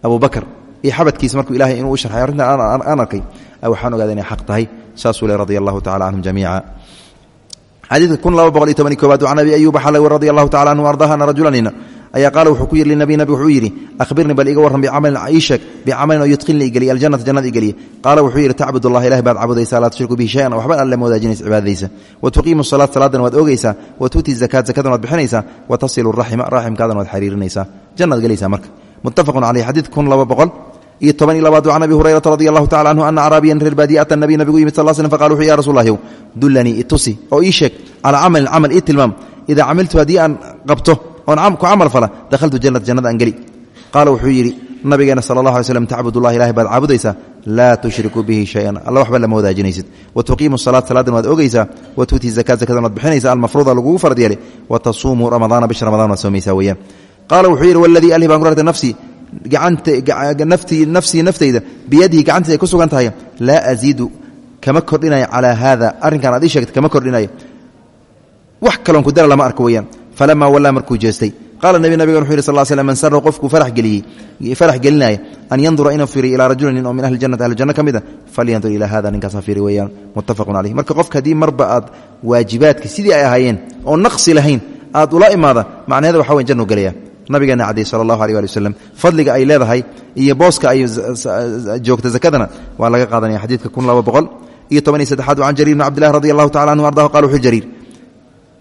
abu bakr iyo xabadkiisa markuu ilahay inuu u sharxay arrintan aan arkay waxaan ogaaday inay xaq tahay. Saasuu le radi allahu tacala canhum jamiica. Xadiidka kun laba boqol iyo toban iyo koobaad can abi ayuba xalawi radi allahu tacala anhu ardaha ana rajulanina ayaa qaala wuxuu ku yidhi linabi nabi wuxuu yidhi ahbirnii bal iga warran bicamalin ii sheeg bicamalin oo yudkhilnii igeliya aljannata jannada igeliya qaala wuxuu yidhi tacbud allah ilahi baad caabudaysaa laa tushriku bihi shayan waxba alle ma wadaajinaysa cibaadadiisa wa tuqiimu salaat salaadan waad oogaysaa wa tu'ti zakaat zakadan waad bixinaysaa wa tasilu raxima raximkaadan waad xiriirinaysaa jannaad gelaysaa marka. Muttafaqun caleyh xadiid kun laba boqol iyo toban iyo labaad can abi hurayrata radi allahu tacala canhu ana caraabiyan reer baadiya ata nabiy nabigu yimid sal slm faqala wuxu ya rasul lahyow dullanii itusi oo ii sheeg calaa camalin camal ii tilmaam aan oon ku camal fala dakhaltu jannata jannada aan geli. Wuxuu yidhi nabigeena sala allah alay slm tacbud allah ilahay baad caabudaysaa laa tushriku bihi shayan. Alla waxba lama wadaajinaysid wa tuqiimu salaat salaadan waad ogaysaa wa tuuti zakat zakadan waad bixinaysa almafruuda lagugu farad wa tasuumuu ramadaana bisha ramadaan waad soomaysaa weeyaan. Qaala wuxuu yidhi waladii alhi baan ku rartay nafsii nafsii naftayda biyadihi gacantiisa ku sugan tahay laa kama kordhinayo calaa haada arrinkan aad sheegtay kama kordhinayo wax kaloon ku dara lama arko weyaan falamaa wallaa markuu jeestay qaala nebi nabigan wuxu yih sal slam man sara qofkuu farax gelinaya an yandura inuu fiiriyo ilaa rajulin nin oo min ahli janati ahli janno ka mid a falyandur ilaa hada ninkaasa fiiri weyaan muttafaqun caleyh marka qofka haddii marba aad waajibaadka sidii ay ahaayeen oo naqsi lahayn aad ula imaada macnaheeda waxa weyn jannu gelaya nabigeena cadey sal allahu aleh ali waslem fadliga ay leedahay iyo booska ay joogta zakadana waa laga qaadanaya xadiidka kun laba boqol iyo toban iyo saddexaad can jariir bn cabdillahi radi allahu tacala anhu ardahu qala wuxuu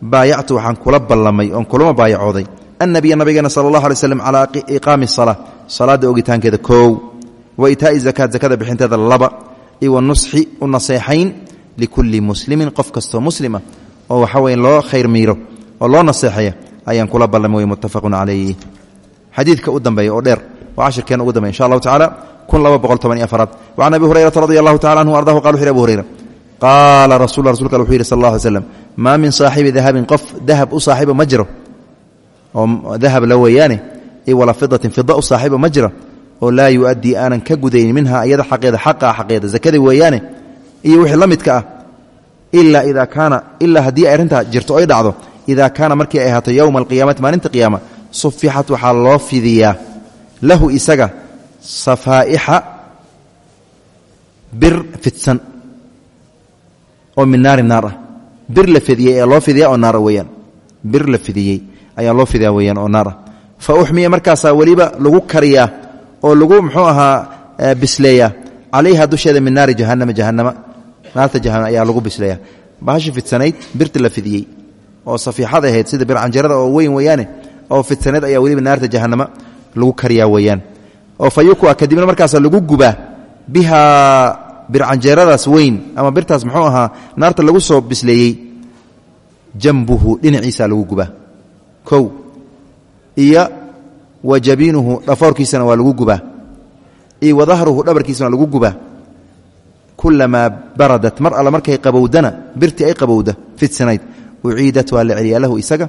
baayactu waxaan kula ballamay oon kulama baayacooday. Annabiya nabigeena sala allah alay slam calaa iqaami asala salaadda ogitaankeeda koow wa itaa'i zakaat zakada bixinteeda laba iyo nusxi u naseexayn likulli muslimin qof kastoo muslima oo waxa weye loo khayr miiro oo loo naseexaya ayaan kula ballamay wey muttafaqun calayh xadiidka u dambeeya oo dheer oo cashirkeena ugu dambeya insha allahu tacala kun laba boqol toban iyo afaraad. Wacan abi hurayrata radi allahu tacala anhu ardahu qala wuxu yhi abu hurayra qaala rasul rasulka wuxuu yidhi sal allah alay slam maa min saaxibi dahabin qof dahab u saaxiiba ma jiro. Oo dahab la weeyaane wala fidatin fida u saaxiiba ma jiro oo laa yu'addii aanan ka gudaynin minha iyada xaqeeda xaqaa xaqeeda. Zakada weeyaane iyo wixii la midka ah ilaa idaa kaana ilaa haddii ay arrintaa jirto oy dhacdo ida kaana markii ay ahaato yowma alqiyaamati maalinta qiyaama sufixat waxaa loo fidiyaa. Lahu isaga safaa'ixa bir fidsan oo min naari naar ah bir la fidiyey ee loo fidiyaa oo naara weyaan bir la fidiyey ayaa loo fidiyaa weyaan oo naar ah. Fa uxmiya markaasaa weliba lagu kariyaa oo lagu muxuu ahaa bisleeyaa. Calayha dusheeda min naari jahannama jahannama. Naarta jahanama ayaa lagu bisleeyaa. Bahashi fidsanayd birta la fidiyey. Oo safiixad ahayd sida bircanjarada oo weyn weyaane oo fidsaneed ayaa weliba naarta jahanama lagu kariyaa weyaan oo fa yukwa kadibna markaasa lagu gubaa. Bihaa bircanjeeradaas weyn ama birtaas muxuu ahaa naarta lagu soo bisleeyey jambuhu dhinaciisa lagu gubaa kow iyo wa jabiinuhu dhafoorkiisana waa lagu gubaa iyo wa dhabarkiisana lagu gubaa kulamaa baradat mar alle markay qabowdana birtii ay qabowda fidsanayd uciidat waa la celiyaa lahu isaga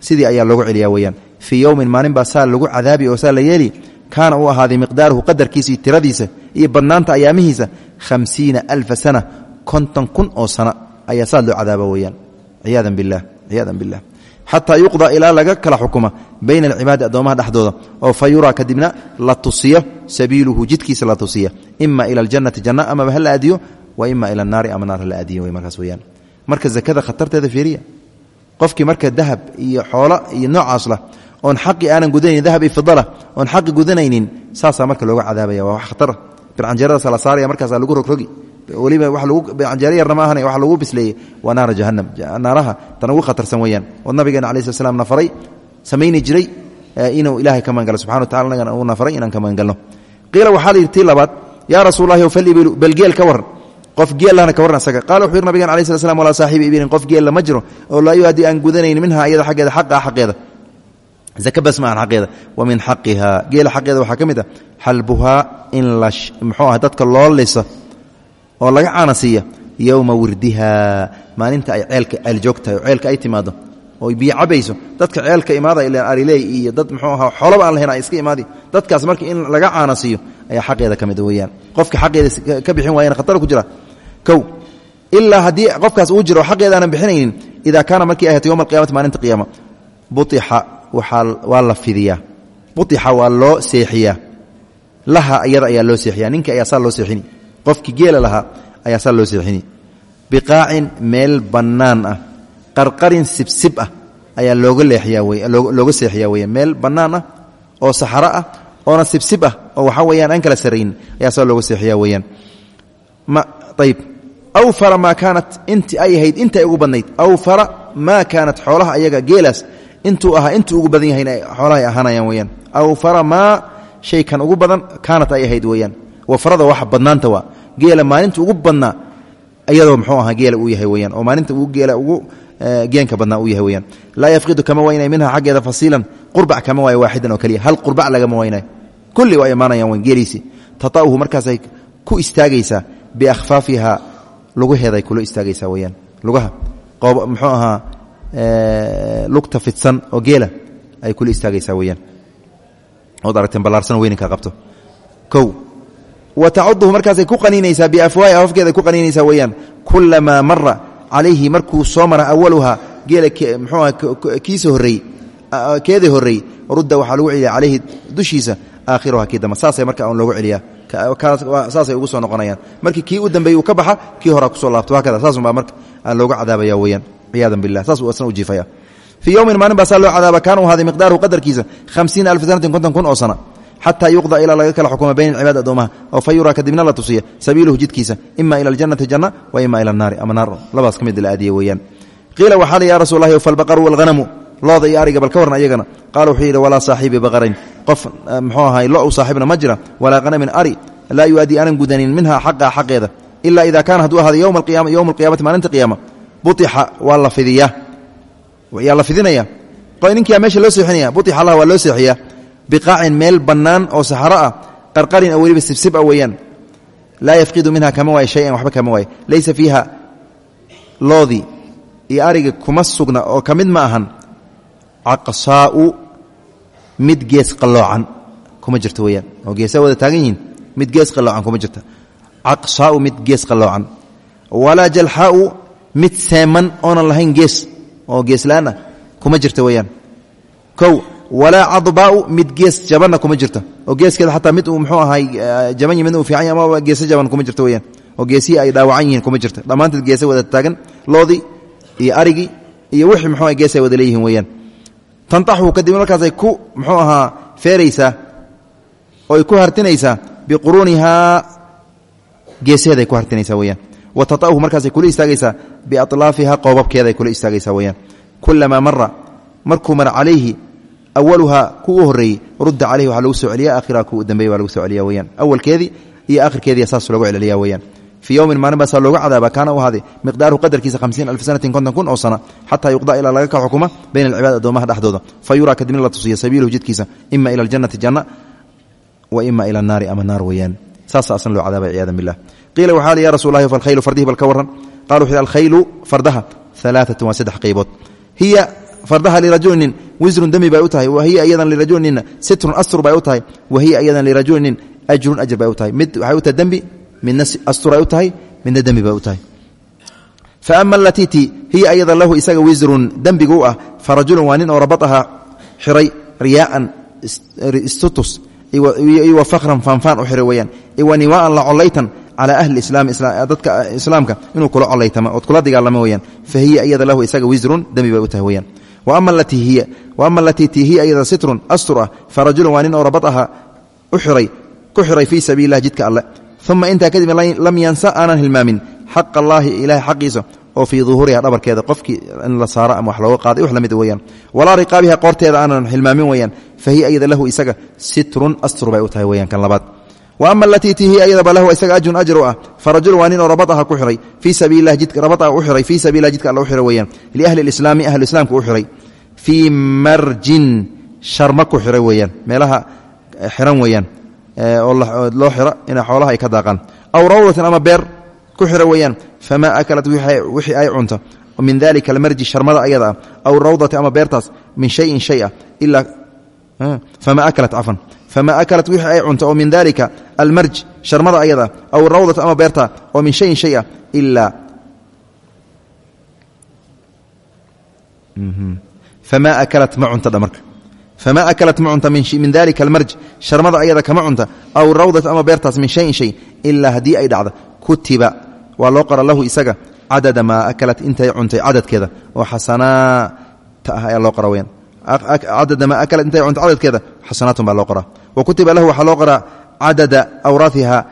sidii ayaa loogu celiyaa weyaan fii yowmin maalin baa saa lagu cadaabi oo saa la yeeli kaana uu ahaaday miqdaaruhu qadarkiisa iyo tiradiisa iyo badnaanta ayaamihiisa hamsiina alfa sana konton kun oo sana ayaa saa loo cadaaba weyaan ciyaadan bilah ciyaadan bilah xataa yuqda ilaa laga kala xukuma bayna alcibaadi addoomaha dhexdooda oo fa yuraa kadibna la tusiyo sabiiluhu jidkiisa la tusiya ima ila aljannati janna amaba ha la aadiyo wa ima ila annaari ama naar ha la aadiyo markaas weyaan marka zakada khatarteeda fiiriya qofkii marka dahab iyo xoolo iyo noocaas lah oon xaqi aanan gudanaynin dahab marka looga cadaabaya bircanjeeradaasa la saaraya markaasa lagu rogrogi. Weliba wa bircanjeero yarna ma ahana waxa lagu bisleeyey waa naara jahannam. Naaraha tan ugu khatarsan weeyaan. Oo nabigeena alai slat slam nafaray samayni jiray inuu ilahay ka magangalo subxana wa tacala nagana uu nafaray inaan ka magangalno qiila waxaa la yidhi tii labaad yaa rasuul lahi falibilu bal geel ka waran qof geellahna ka warran asaga. Qala wuxuu yidhi nabigan alai slat slam walaa saaxibi ibilin qof geella ma jiro oo laa yuaddi aan gudanayn minha iyada xaggeeda xaqaa xaqeeda zaka bas ma ahan xaqeeda wa min xaqiha geela xaqeeda waxaa ka mid ah xalbuhaa in la muxuu ah dadka loo lisa oo laga caana siiya yowma wirdiha. Maalinta ay ceelka ceel joogtahay oo ceelka ay timaado oo biyo cabayso. Dadka ceelka imaada ilaa ariley iyo dad muxuu ahaa xoolaba aan lahayn ay iska imaadi. Dadkaas marka in laga caana siiyo ayaa xaqeeda ka mid weeyaan. Qofka xaqeeda ka bixin waayana khatar ku jira. Kow ilaa haddii qofkaas uu jiro waa la fidiyaa. Buixa waa loo seexiyaa. Laha iyada ayaa loo seexiya ninka ayaa saa loo seexini. Qofkii geela lahaa ayaa saa loo seexini. Biqaacin meel bannaan ah. Qarqarin sibsib ah ayaa looga leexiyaa wey looga seexiyaa weyan meel bannaan ah oo saxaro ah oona sibsib ah oo waxaa weyaan aan kala sarayn ayaa saa looga seexiyaa weyaan ayb awfara maa kaanat inti ay ahayd intay ugu badnayd. Awfara maa kaanat xoolaha ayaga geelaas intuu ahaa intuu ugu badan yahay xoolaha ay ahaanayaan weyaan awfara maa shaykan ugu badan kaanat ay ahayd weyaan wafarada waxa badnaanta waa geela maalinta ugu badnaa iyadoo mxuu ahaa geela uu yahay weyaan oo maalinta geela ugu geenka badnaa uu yahay weyaan laa yafqidu kama waynay minha xaggeeda fasiilan qurbac kama waayo waaxidan oo keliya hal qurbac lagama waynay. Kulli waa imaanayaan wen geeliisii tata'uhu markaasay ku istaagaysaa biakhfaafiha lugaheeday kula istaagaysaa weyaan lugaha muxuu ahaa lugta fidsan oo geela ay kula istaagaysaa weyaan ood aragteen ballaarsan weyninka qabto. Kow wa tacuduhu markaasay ku qaniinaysaa biafwaahi afafkeeday ku qaniinaysaa weeyaan. Kulamaa mara calayhi markuu soo mara awaluhaa geela mxuuaha kiisa horreey keedii horreey rudda waxaa lagu celiya calayhi dushiisa aakhiruha kii dambe. Saasay marka on loogu celiyaa. Saasay ugu soo noqonayaan. Markii kii u dambeeyey uu ka baxa kii horaa ku soo laabto. Hakada saasunbaa marka loogu cadaabaya weyaan ciyaada bilah saas uu asna u jiifaya fii yowmin maalin baa saa loo cadaaba kaana u ahaaday miqdaaruhu qadarkiisa hamsiina alfa sanatin konton kun oo sana xataa yuqda ilaa laga kala xukuma bayna cibaad addoomaha oo fa yuraa kadibna la tusiya sabiiluhu jidkiisa ima ila aljannati janna wa ima ila annaari ama naar labaas ka mid la aadiye weeyaan qiila waxaa la ya rasul lahi falbaqaru walghanamu looda iyo ariga bal ka warran ayagana qaala wuxuu yidhi walaa saaxibi baqarayn qof muxuu ahay lo u saaxibna ma jira walaa hanamin ari laa yu'addii aanan gudanin minha xaqaa xaqeeda ilaa ida kaana hadduu ahaaday yowma alqiyamati maalinta qiyaama buixa waa la fidiyaa. Yaa la fidinaya. Ninkia meesha loo seexinaya? Buixa allah waa loo seexiyaa. Biqaacin meel bannaan oo saxaro ah qarqarin oo weliba sibsib ah weeyaan. Laa yafqidu minha kama waayo shayan waxba kama waayo laysa fiiha loodii iyo ariga kuma sugna oo ka mid ma ahan. Caqsaa'u mid gees qalloocan kuma jirto weyaan oo geesa wada taagan yihiin mid gees qalloocan kuma jirta. Caqsaa'u mid gees qalloocan. Walaa jalxaa'u mid seeman oonan lahayn gees oo geeslaan ah kuma jirta weyaan kow walaa cadbaa'u mid gees jabanna kuma jirta. Oo geeskeeda xataa mid uu mxuu ahay jaban yi uu fiican ama geese jaban kuma jirta weyaan oo geesihii ay dhaawacan yihiin kuma jirta. Dhammaanteed geese wada taagan loodii iyo arigii iyo wixii mxuu aha gees wada leeyihiin weyaan tantaxu kadibna markaasay ku muxuu ahaa feeraysaa oo ay ku hartinaysaa biquruunihaa geesaheeday ku hartinaysaa weyaan wa tata'uhu markaasay kula istaagaysaa bialaafiha qoobabkeeday kula istaagaysaa weyaan kulamaa mara markuu mara calayhi awaluhaa ku u horreeyey rudda caleyhi waxaa lagu soo celiya aakhiraha ku u dambeeye waa lagu soo celiya weyaan awalkeedii iyo aakhirkeediiya saas loogu celceliya weyaan fii yowmin maalin baasaa looga cadaaba kaana u ahaaday miqdaaruhu qadarkiisa hamsiin alf sanatin konton kun oo sana xataa yuqda ilaa laga ka xukuma bayna alcibaad addoomaha dhexdooda fa yuraa kadibna la tusiya sabiiluhu jidkiisa ima ila aljannati janna wa ima ila annaari ama naar weeyaan saasa asna loo cadaabay ciyadan billah qiila waxaa ya rasul lahi falkhaylu fardihi bal ka warran. Qala wuxu alkhaylu fardaha alaaatun waa saddex qaybood. Hiya fardaha lirajulinin wisrun demi bay u tahay. Wa hiya iyadan lirajulinin sitrun astur bay u tahay. Wa hiya iyadan lirajulinin ajrun ajr bay u tahay. Mid waxay u tahay dembi midna asturay u tahay midna dembi bay u tahay. Fa ama alatiiti hiya ayada lahu isaga wisrun dembigu u ah fa rajulun waa nin oo rabataha xiray riyaa'an istutus iwa fakhran faanfaan u xiray weyaan iwa niwaa'an la collaytan calaa ahli islaami dadka islaamka inuu kula collaytama ood kula dagaalamo weyaan fa hiya iyada lahu isaga wisrun dembi bay u tahay weyaan ama alatii ti hiya iyada sitrun astur ah fa rajulun waa nin oo rabataha u xiray ku xiray fii sabiili lah jidka alle. Uma intaa kadib lam yansa aanan hilmaamin. Xaq allaahi ilahay xaqiisa oo fii duhuuriha dhabarkeeda qofkii in la saaro ama wax looga qaaday wax la mid weyaan walaa riqaabiha qoorteeda aanan ama alatii ti hiya ayadaba lahu isaga ajrun ajr u ah fa rajul waa nin oo rabataha ku xiray fii rabataha u xiray fii sabiililah jidka alle u xiray weyaan liahli lislaami ahlu islaamka u xiray fii marjin sharma ku xiray weyaan meelaha xiran weyaan oo loo xiro ina xoolaha ay ka daaqaan aw rawdatin ama beer ku xiro weeyaan famaa akalat wixii ay cunto min dalika almarji sharmada ayada ah aw rawdati ama beertaas min shayin famaa akalat wixii ay cunto oo min dalika almarj sharmada ayada aw rawdati ama beerta oo min shayin shay ah ilaa famaa akalat ma cunto dhamarka fama akalat ma cunta min dalika almarj sharmada ayada kama cunta aw rawdat ama beertaas min shayin shay ilaa haddii ay dhacdo kutiba waa loo qora lahu isaga cadada maa akalat intay cuntay cadadkeeda oo xasanaa ta ah ayaa loo qora weyaan cadada maa akala intay cunto cadadkeeda xasanaatun baa loo qoraa wa kutiba lahu waxaa loo qoraa cadada awraaiha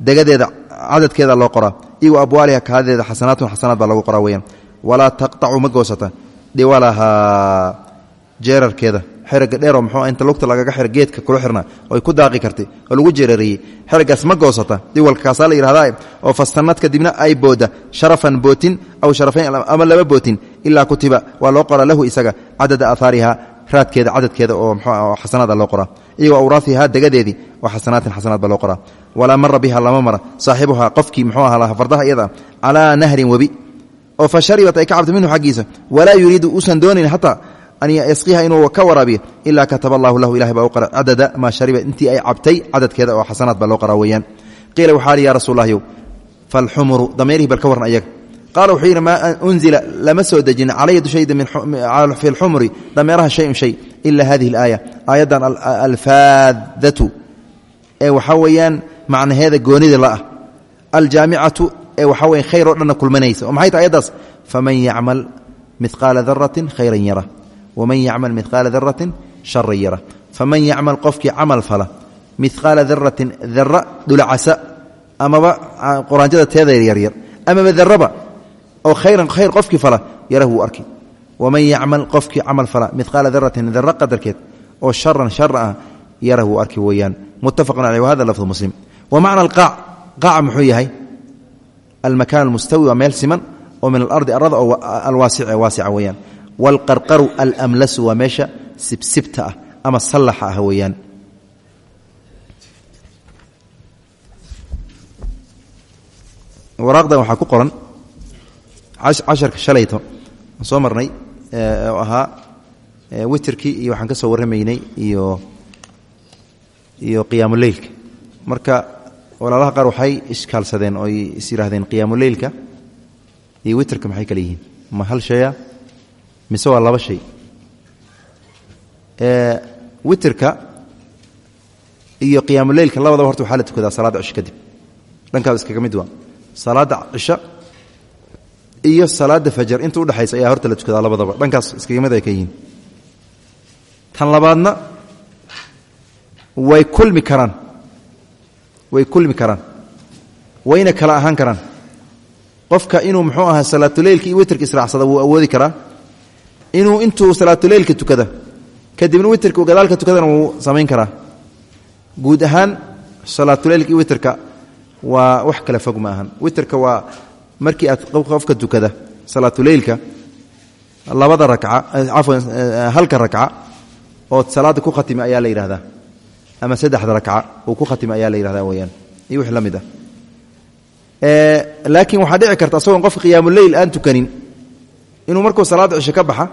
degadeeda cadadkeeda loo qoraa iyo wa abwaaliha kaadadeeda xasanaatun xasanaad baa lagu qoraa weyaan walaa taqtacu ma goosata xeriga dheeroo muxuu inta lugta lagaga xir geedka kula xirna oy ku daaqi kartay oo lagu jeerariyey xerigaas ma goosata. Diwalka la yidhahdaa oo fastanad kadibna ay booda sharafan bootin aw sharafayn ama laba bootin ilaa kutiba waa loo qoraa lahu isaga cadada aahaariha raadkeeda cadadkeeda oo mxuu xasanaada loo qoraa. Iyo awraaiha degadeedii oo xasanaatin xasanaad baa loo qoraa. Walaa mara biha lama mara. Saaxibuhaa qofkii mxuu ahaa fardaha iyada calaa nahrin webi oo fa ay ka cabto minhu xaggiisa walaa yuriidu uusan doonayn xataa an yasqiha inuu ka waraabiyo ilaa kataba allahu lahu ilahay baa u qora cadada maa shariba intii ay cabtay cadadkeeda oo xasanaad baa loo qoraa weeyaan. Qiila waxaa li ya rasuullahyow falxumuru dameerihii bal ka warran ayaga qaala wuxuu yidhi maa unzila lama soo dejin calaya dushayda fi lxumri dameeraha shayun shay ila hadihi alaaya aayaddan alfaadatu ee waxaa weeyaan macnaheeda goonida la ah. Aljaamicatu ee waxaa weya khayr oo dhanna kulmanaysa. Oo maxay tahay ayaddaas faman yacmal midqaala daratin khayran yara waman yacmal midqaala daratin sharan yara faman yacmal qofkii camal fala midqaala daratin dara dhulacasa amaba qoraanjada teeda yaryar amaba daraba oo khayran khayr qofkii fala yarah wuu arki. Waman yacmal qofkii camal fala midqaala daratin dara qadarkeed oo sharan shar ah yarah wuu arki weeyaan. Muttafaqun caleyh wahada lafdu muslim. Wa macna alqaac qaaca muxuu yahay? Almakan almustawi waa meel siman oo min alardi arada oo alwaasic waasica weeyaan. Waalqarqaru alamlasu waa meesha sibsibta ah ama sallaxa ah weeyaan. Waraaqdan waxaa ku qoran casharka shalayto. Soo marnay ahaa witerkii iyo waxaan ka soo warramaynay iyo iyo qiyaamuleylka marka walaalaha qaar waxay ishkaalsadeen oo is yidhaahdeen qiyaamuleylka iyo witerka maxay kale yihiin? Ma hal shaya mise waa laba shay? Witerka iyo qiyaamuleylka labadaba horta waxaa la tukadaa salaadda cisho kadib. Dhankaada iskaga mid waa salaadda cisho iyo salaada fajar. Inta udhexaysa ayaa horta la tukadaa labadaba. Dhankaas iskaga mid ay ka yihiin. Tan labaadna way kulmi karaan. Way kulmi karaan. Wayna kala ahaan karaan. Qofka inuu muxuu ahaa salaatuleylka iyo witerka israacsada wuu awoodi karaa. Inuu intuu salaatuleylka tukada kadibna witerka gadaalka tukadana wuu samayn karaa. Guud ahaan salaatuleylka iyo witerka waa wax kala fog ma ahan. Witerka waa markii aad qofka tukada salaatuleylka labada raka cafwan halka rakca ood salaadda ku khatimi ayaa la yidhahdaa ama saddexda rakca uu ku khatimi ayaa la yidhahda weyaan iyo wix la mid ah. Laakiin waxaa dhici karta asagoon qofka qiyaamuleyl aan tukanin inuu markuu salaadda cisho ka baxa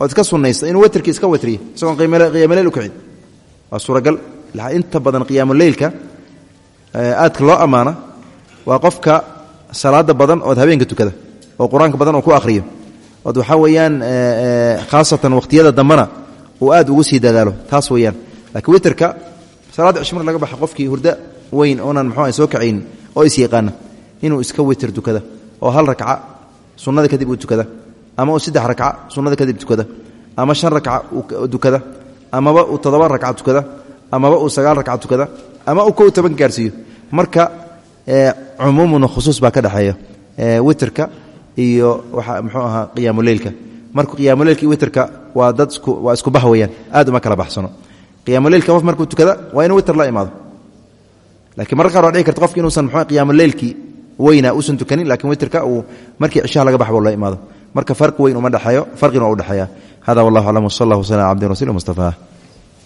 ood iska sunnaysta inuu witerkii iska witriyo isagoon qiyaamuleyl u kicin waa suuragal. Inta badan qiyaamuleylka aadka loo ammaana waa qofka salaada badan ood habeenka tukada oo qur'aanka badan oo ku akhriyo. Ood waxaa weeyaan khaasatan wakhtiyada dambena uu aad ugu sii dadaalo taas weeyaan. Laakiin witerka salaadda cisho mar laga baxa qofkii hurdo weyn oonan muxuu soo kacaynin oo is yaqaana inuu iska witer tukada oo hal rakca sunnada kadib uu tukada ama uu saddex rakca sunnada kadib tukada ama shan rakca tukada amaba uu toddoba rakca tukada amaba uu sagaal rakca tukada ama uu kow toban marka cumuumun khusuus baa ka dhexeeya. Witerka iyo waxa muxuu ahaa qiyaamuleylka marka qiyaamuleylka iyo witerka waa dad waa isku bah aad uma kala baxsano. Qiyaamuleylka qof markuu tukada waa inuu witer la imaado. Lakiin marka qaar waa dhici karta qofki inuusan mxu qiyaamuleylkii weyna uusan tukanin laakiin witerka uu markii cishaha laga baxbo la imaado. Marka farqi weyn uma dhexeeyo farqina waa u dhexeeya. Hada wallah aclam wsal allah wslam ala cabdi rasul mustafa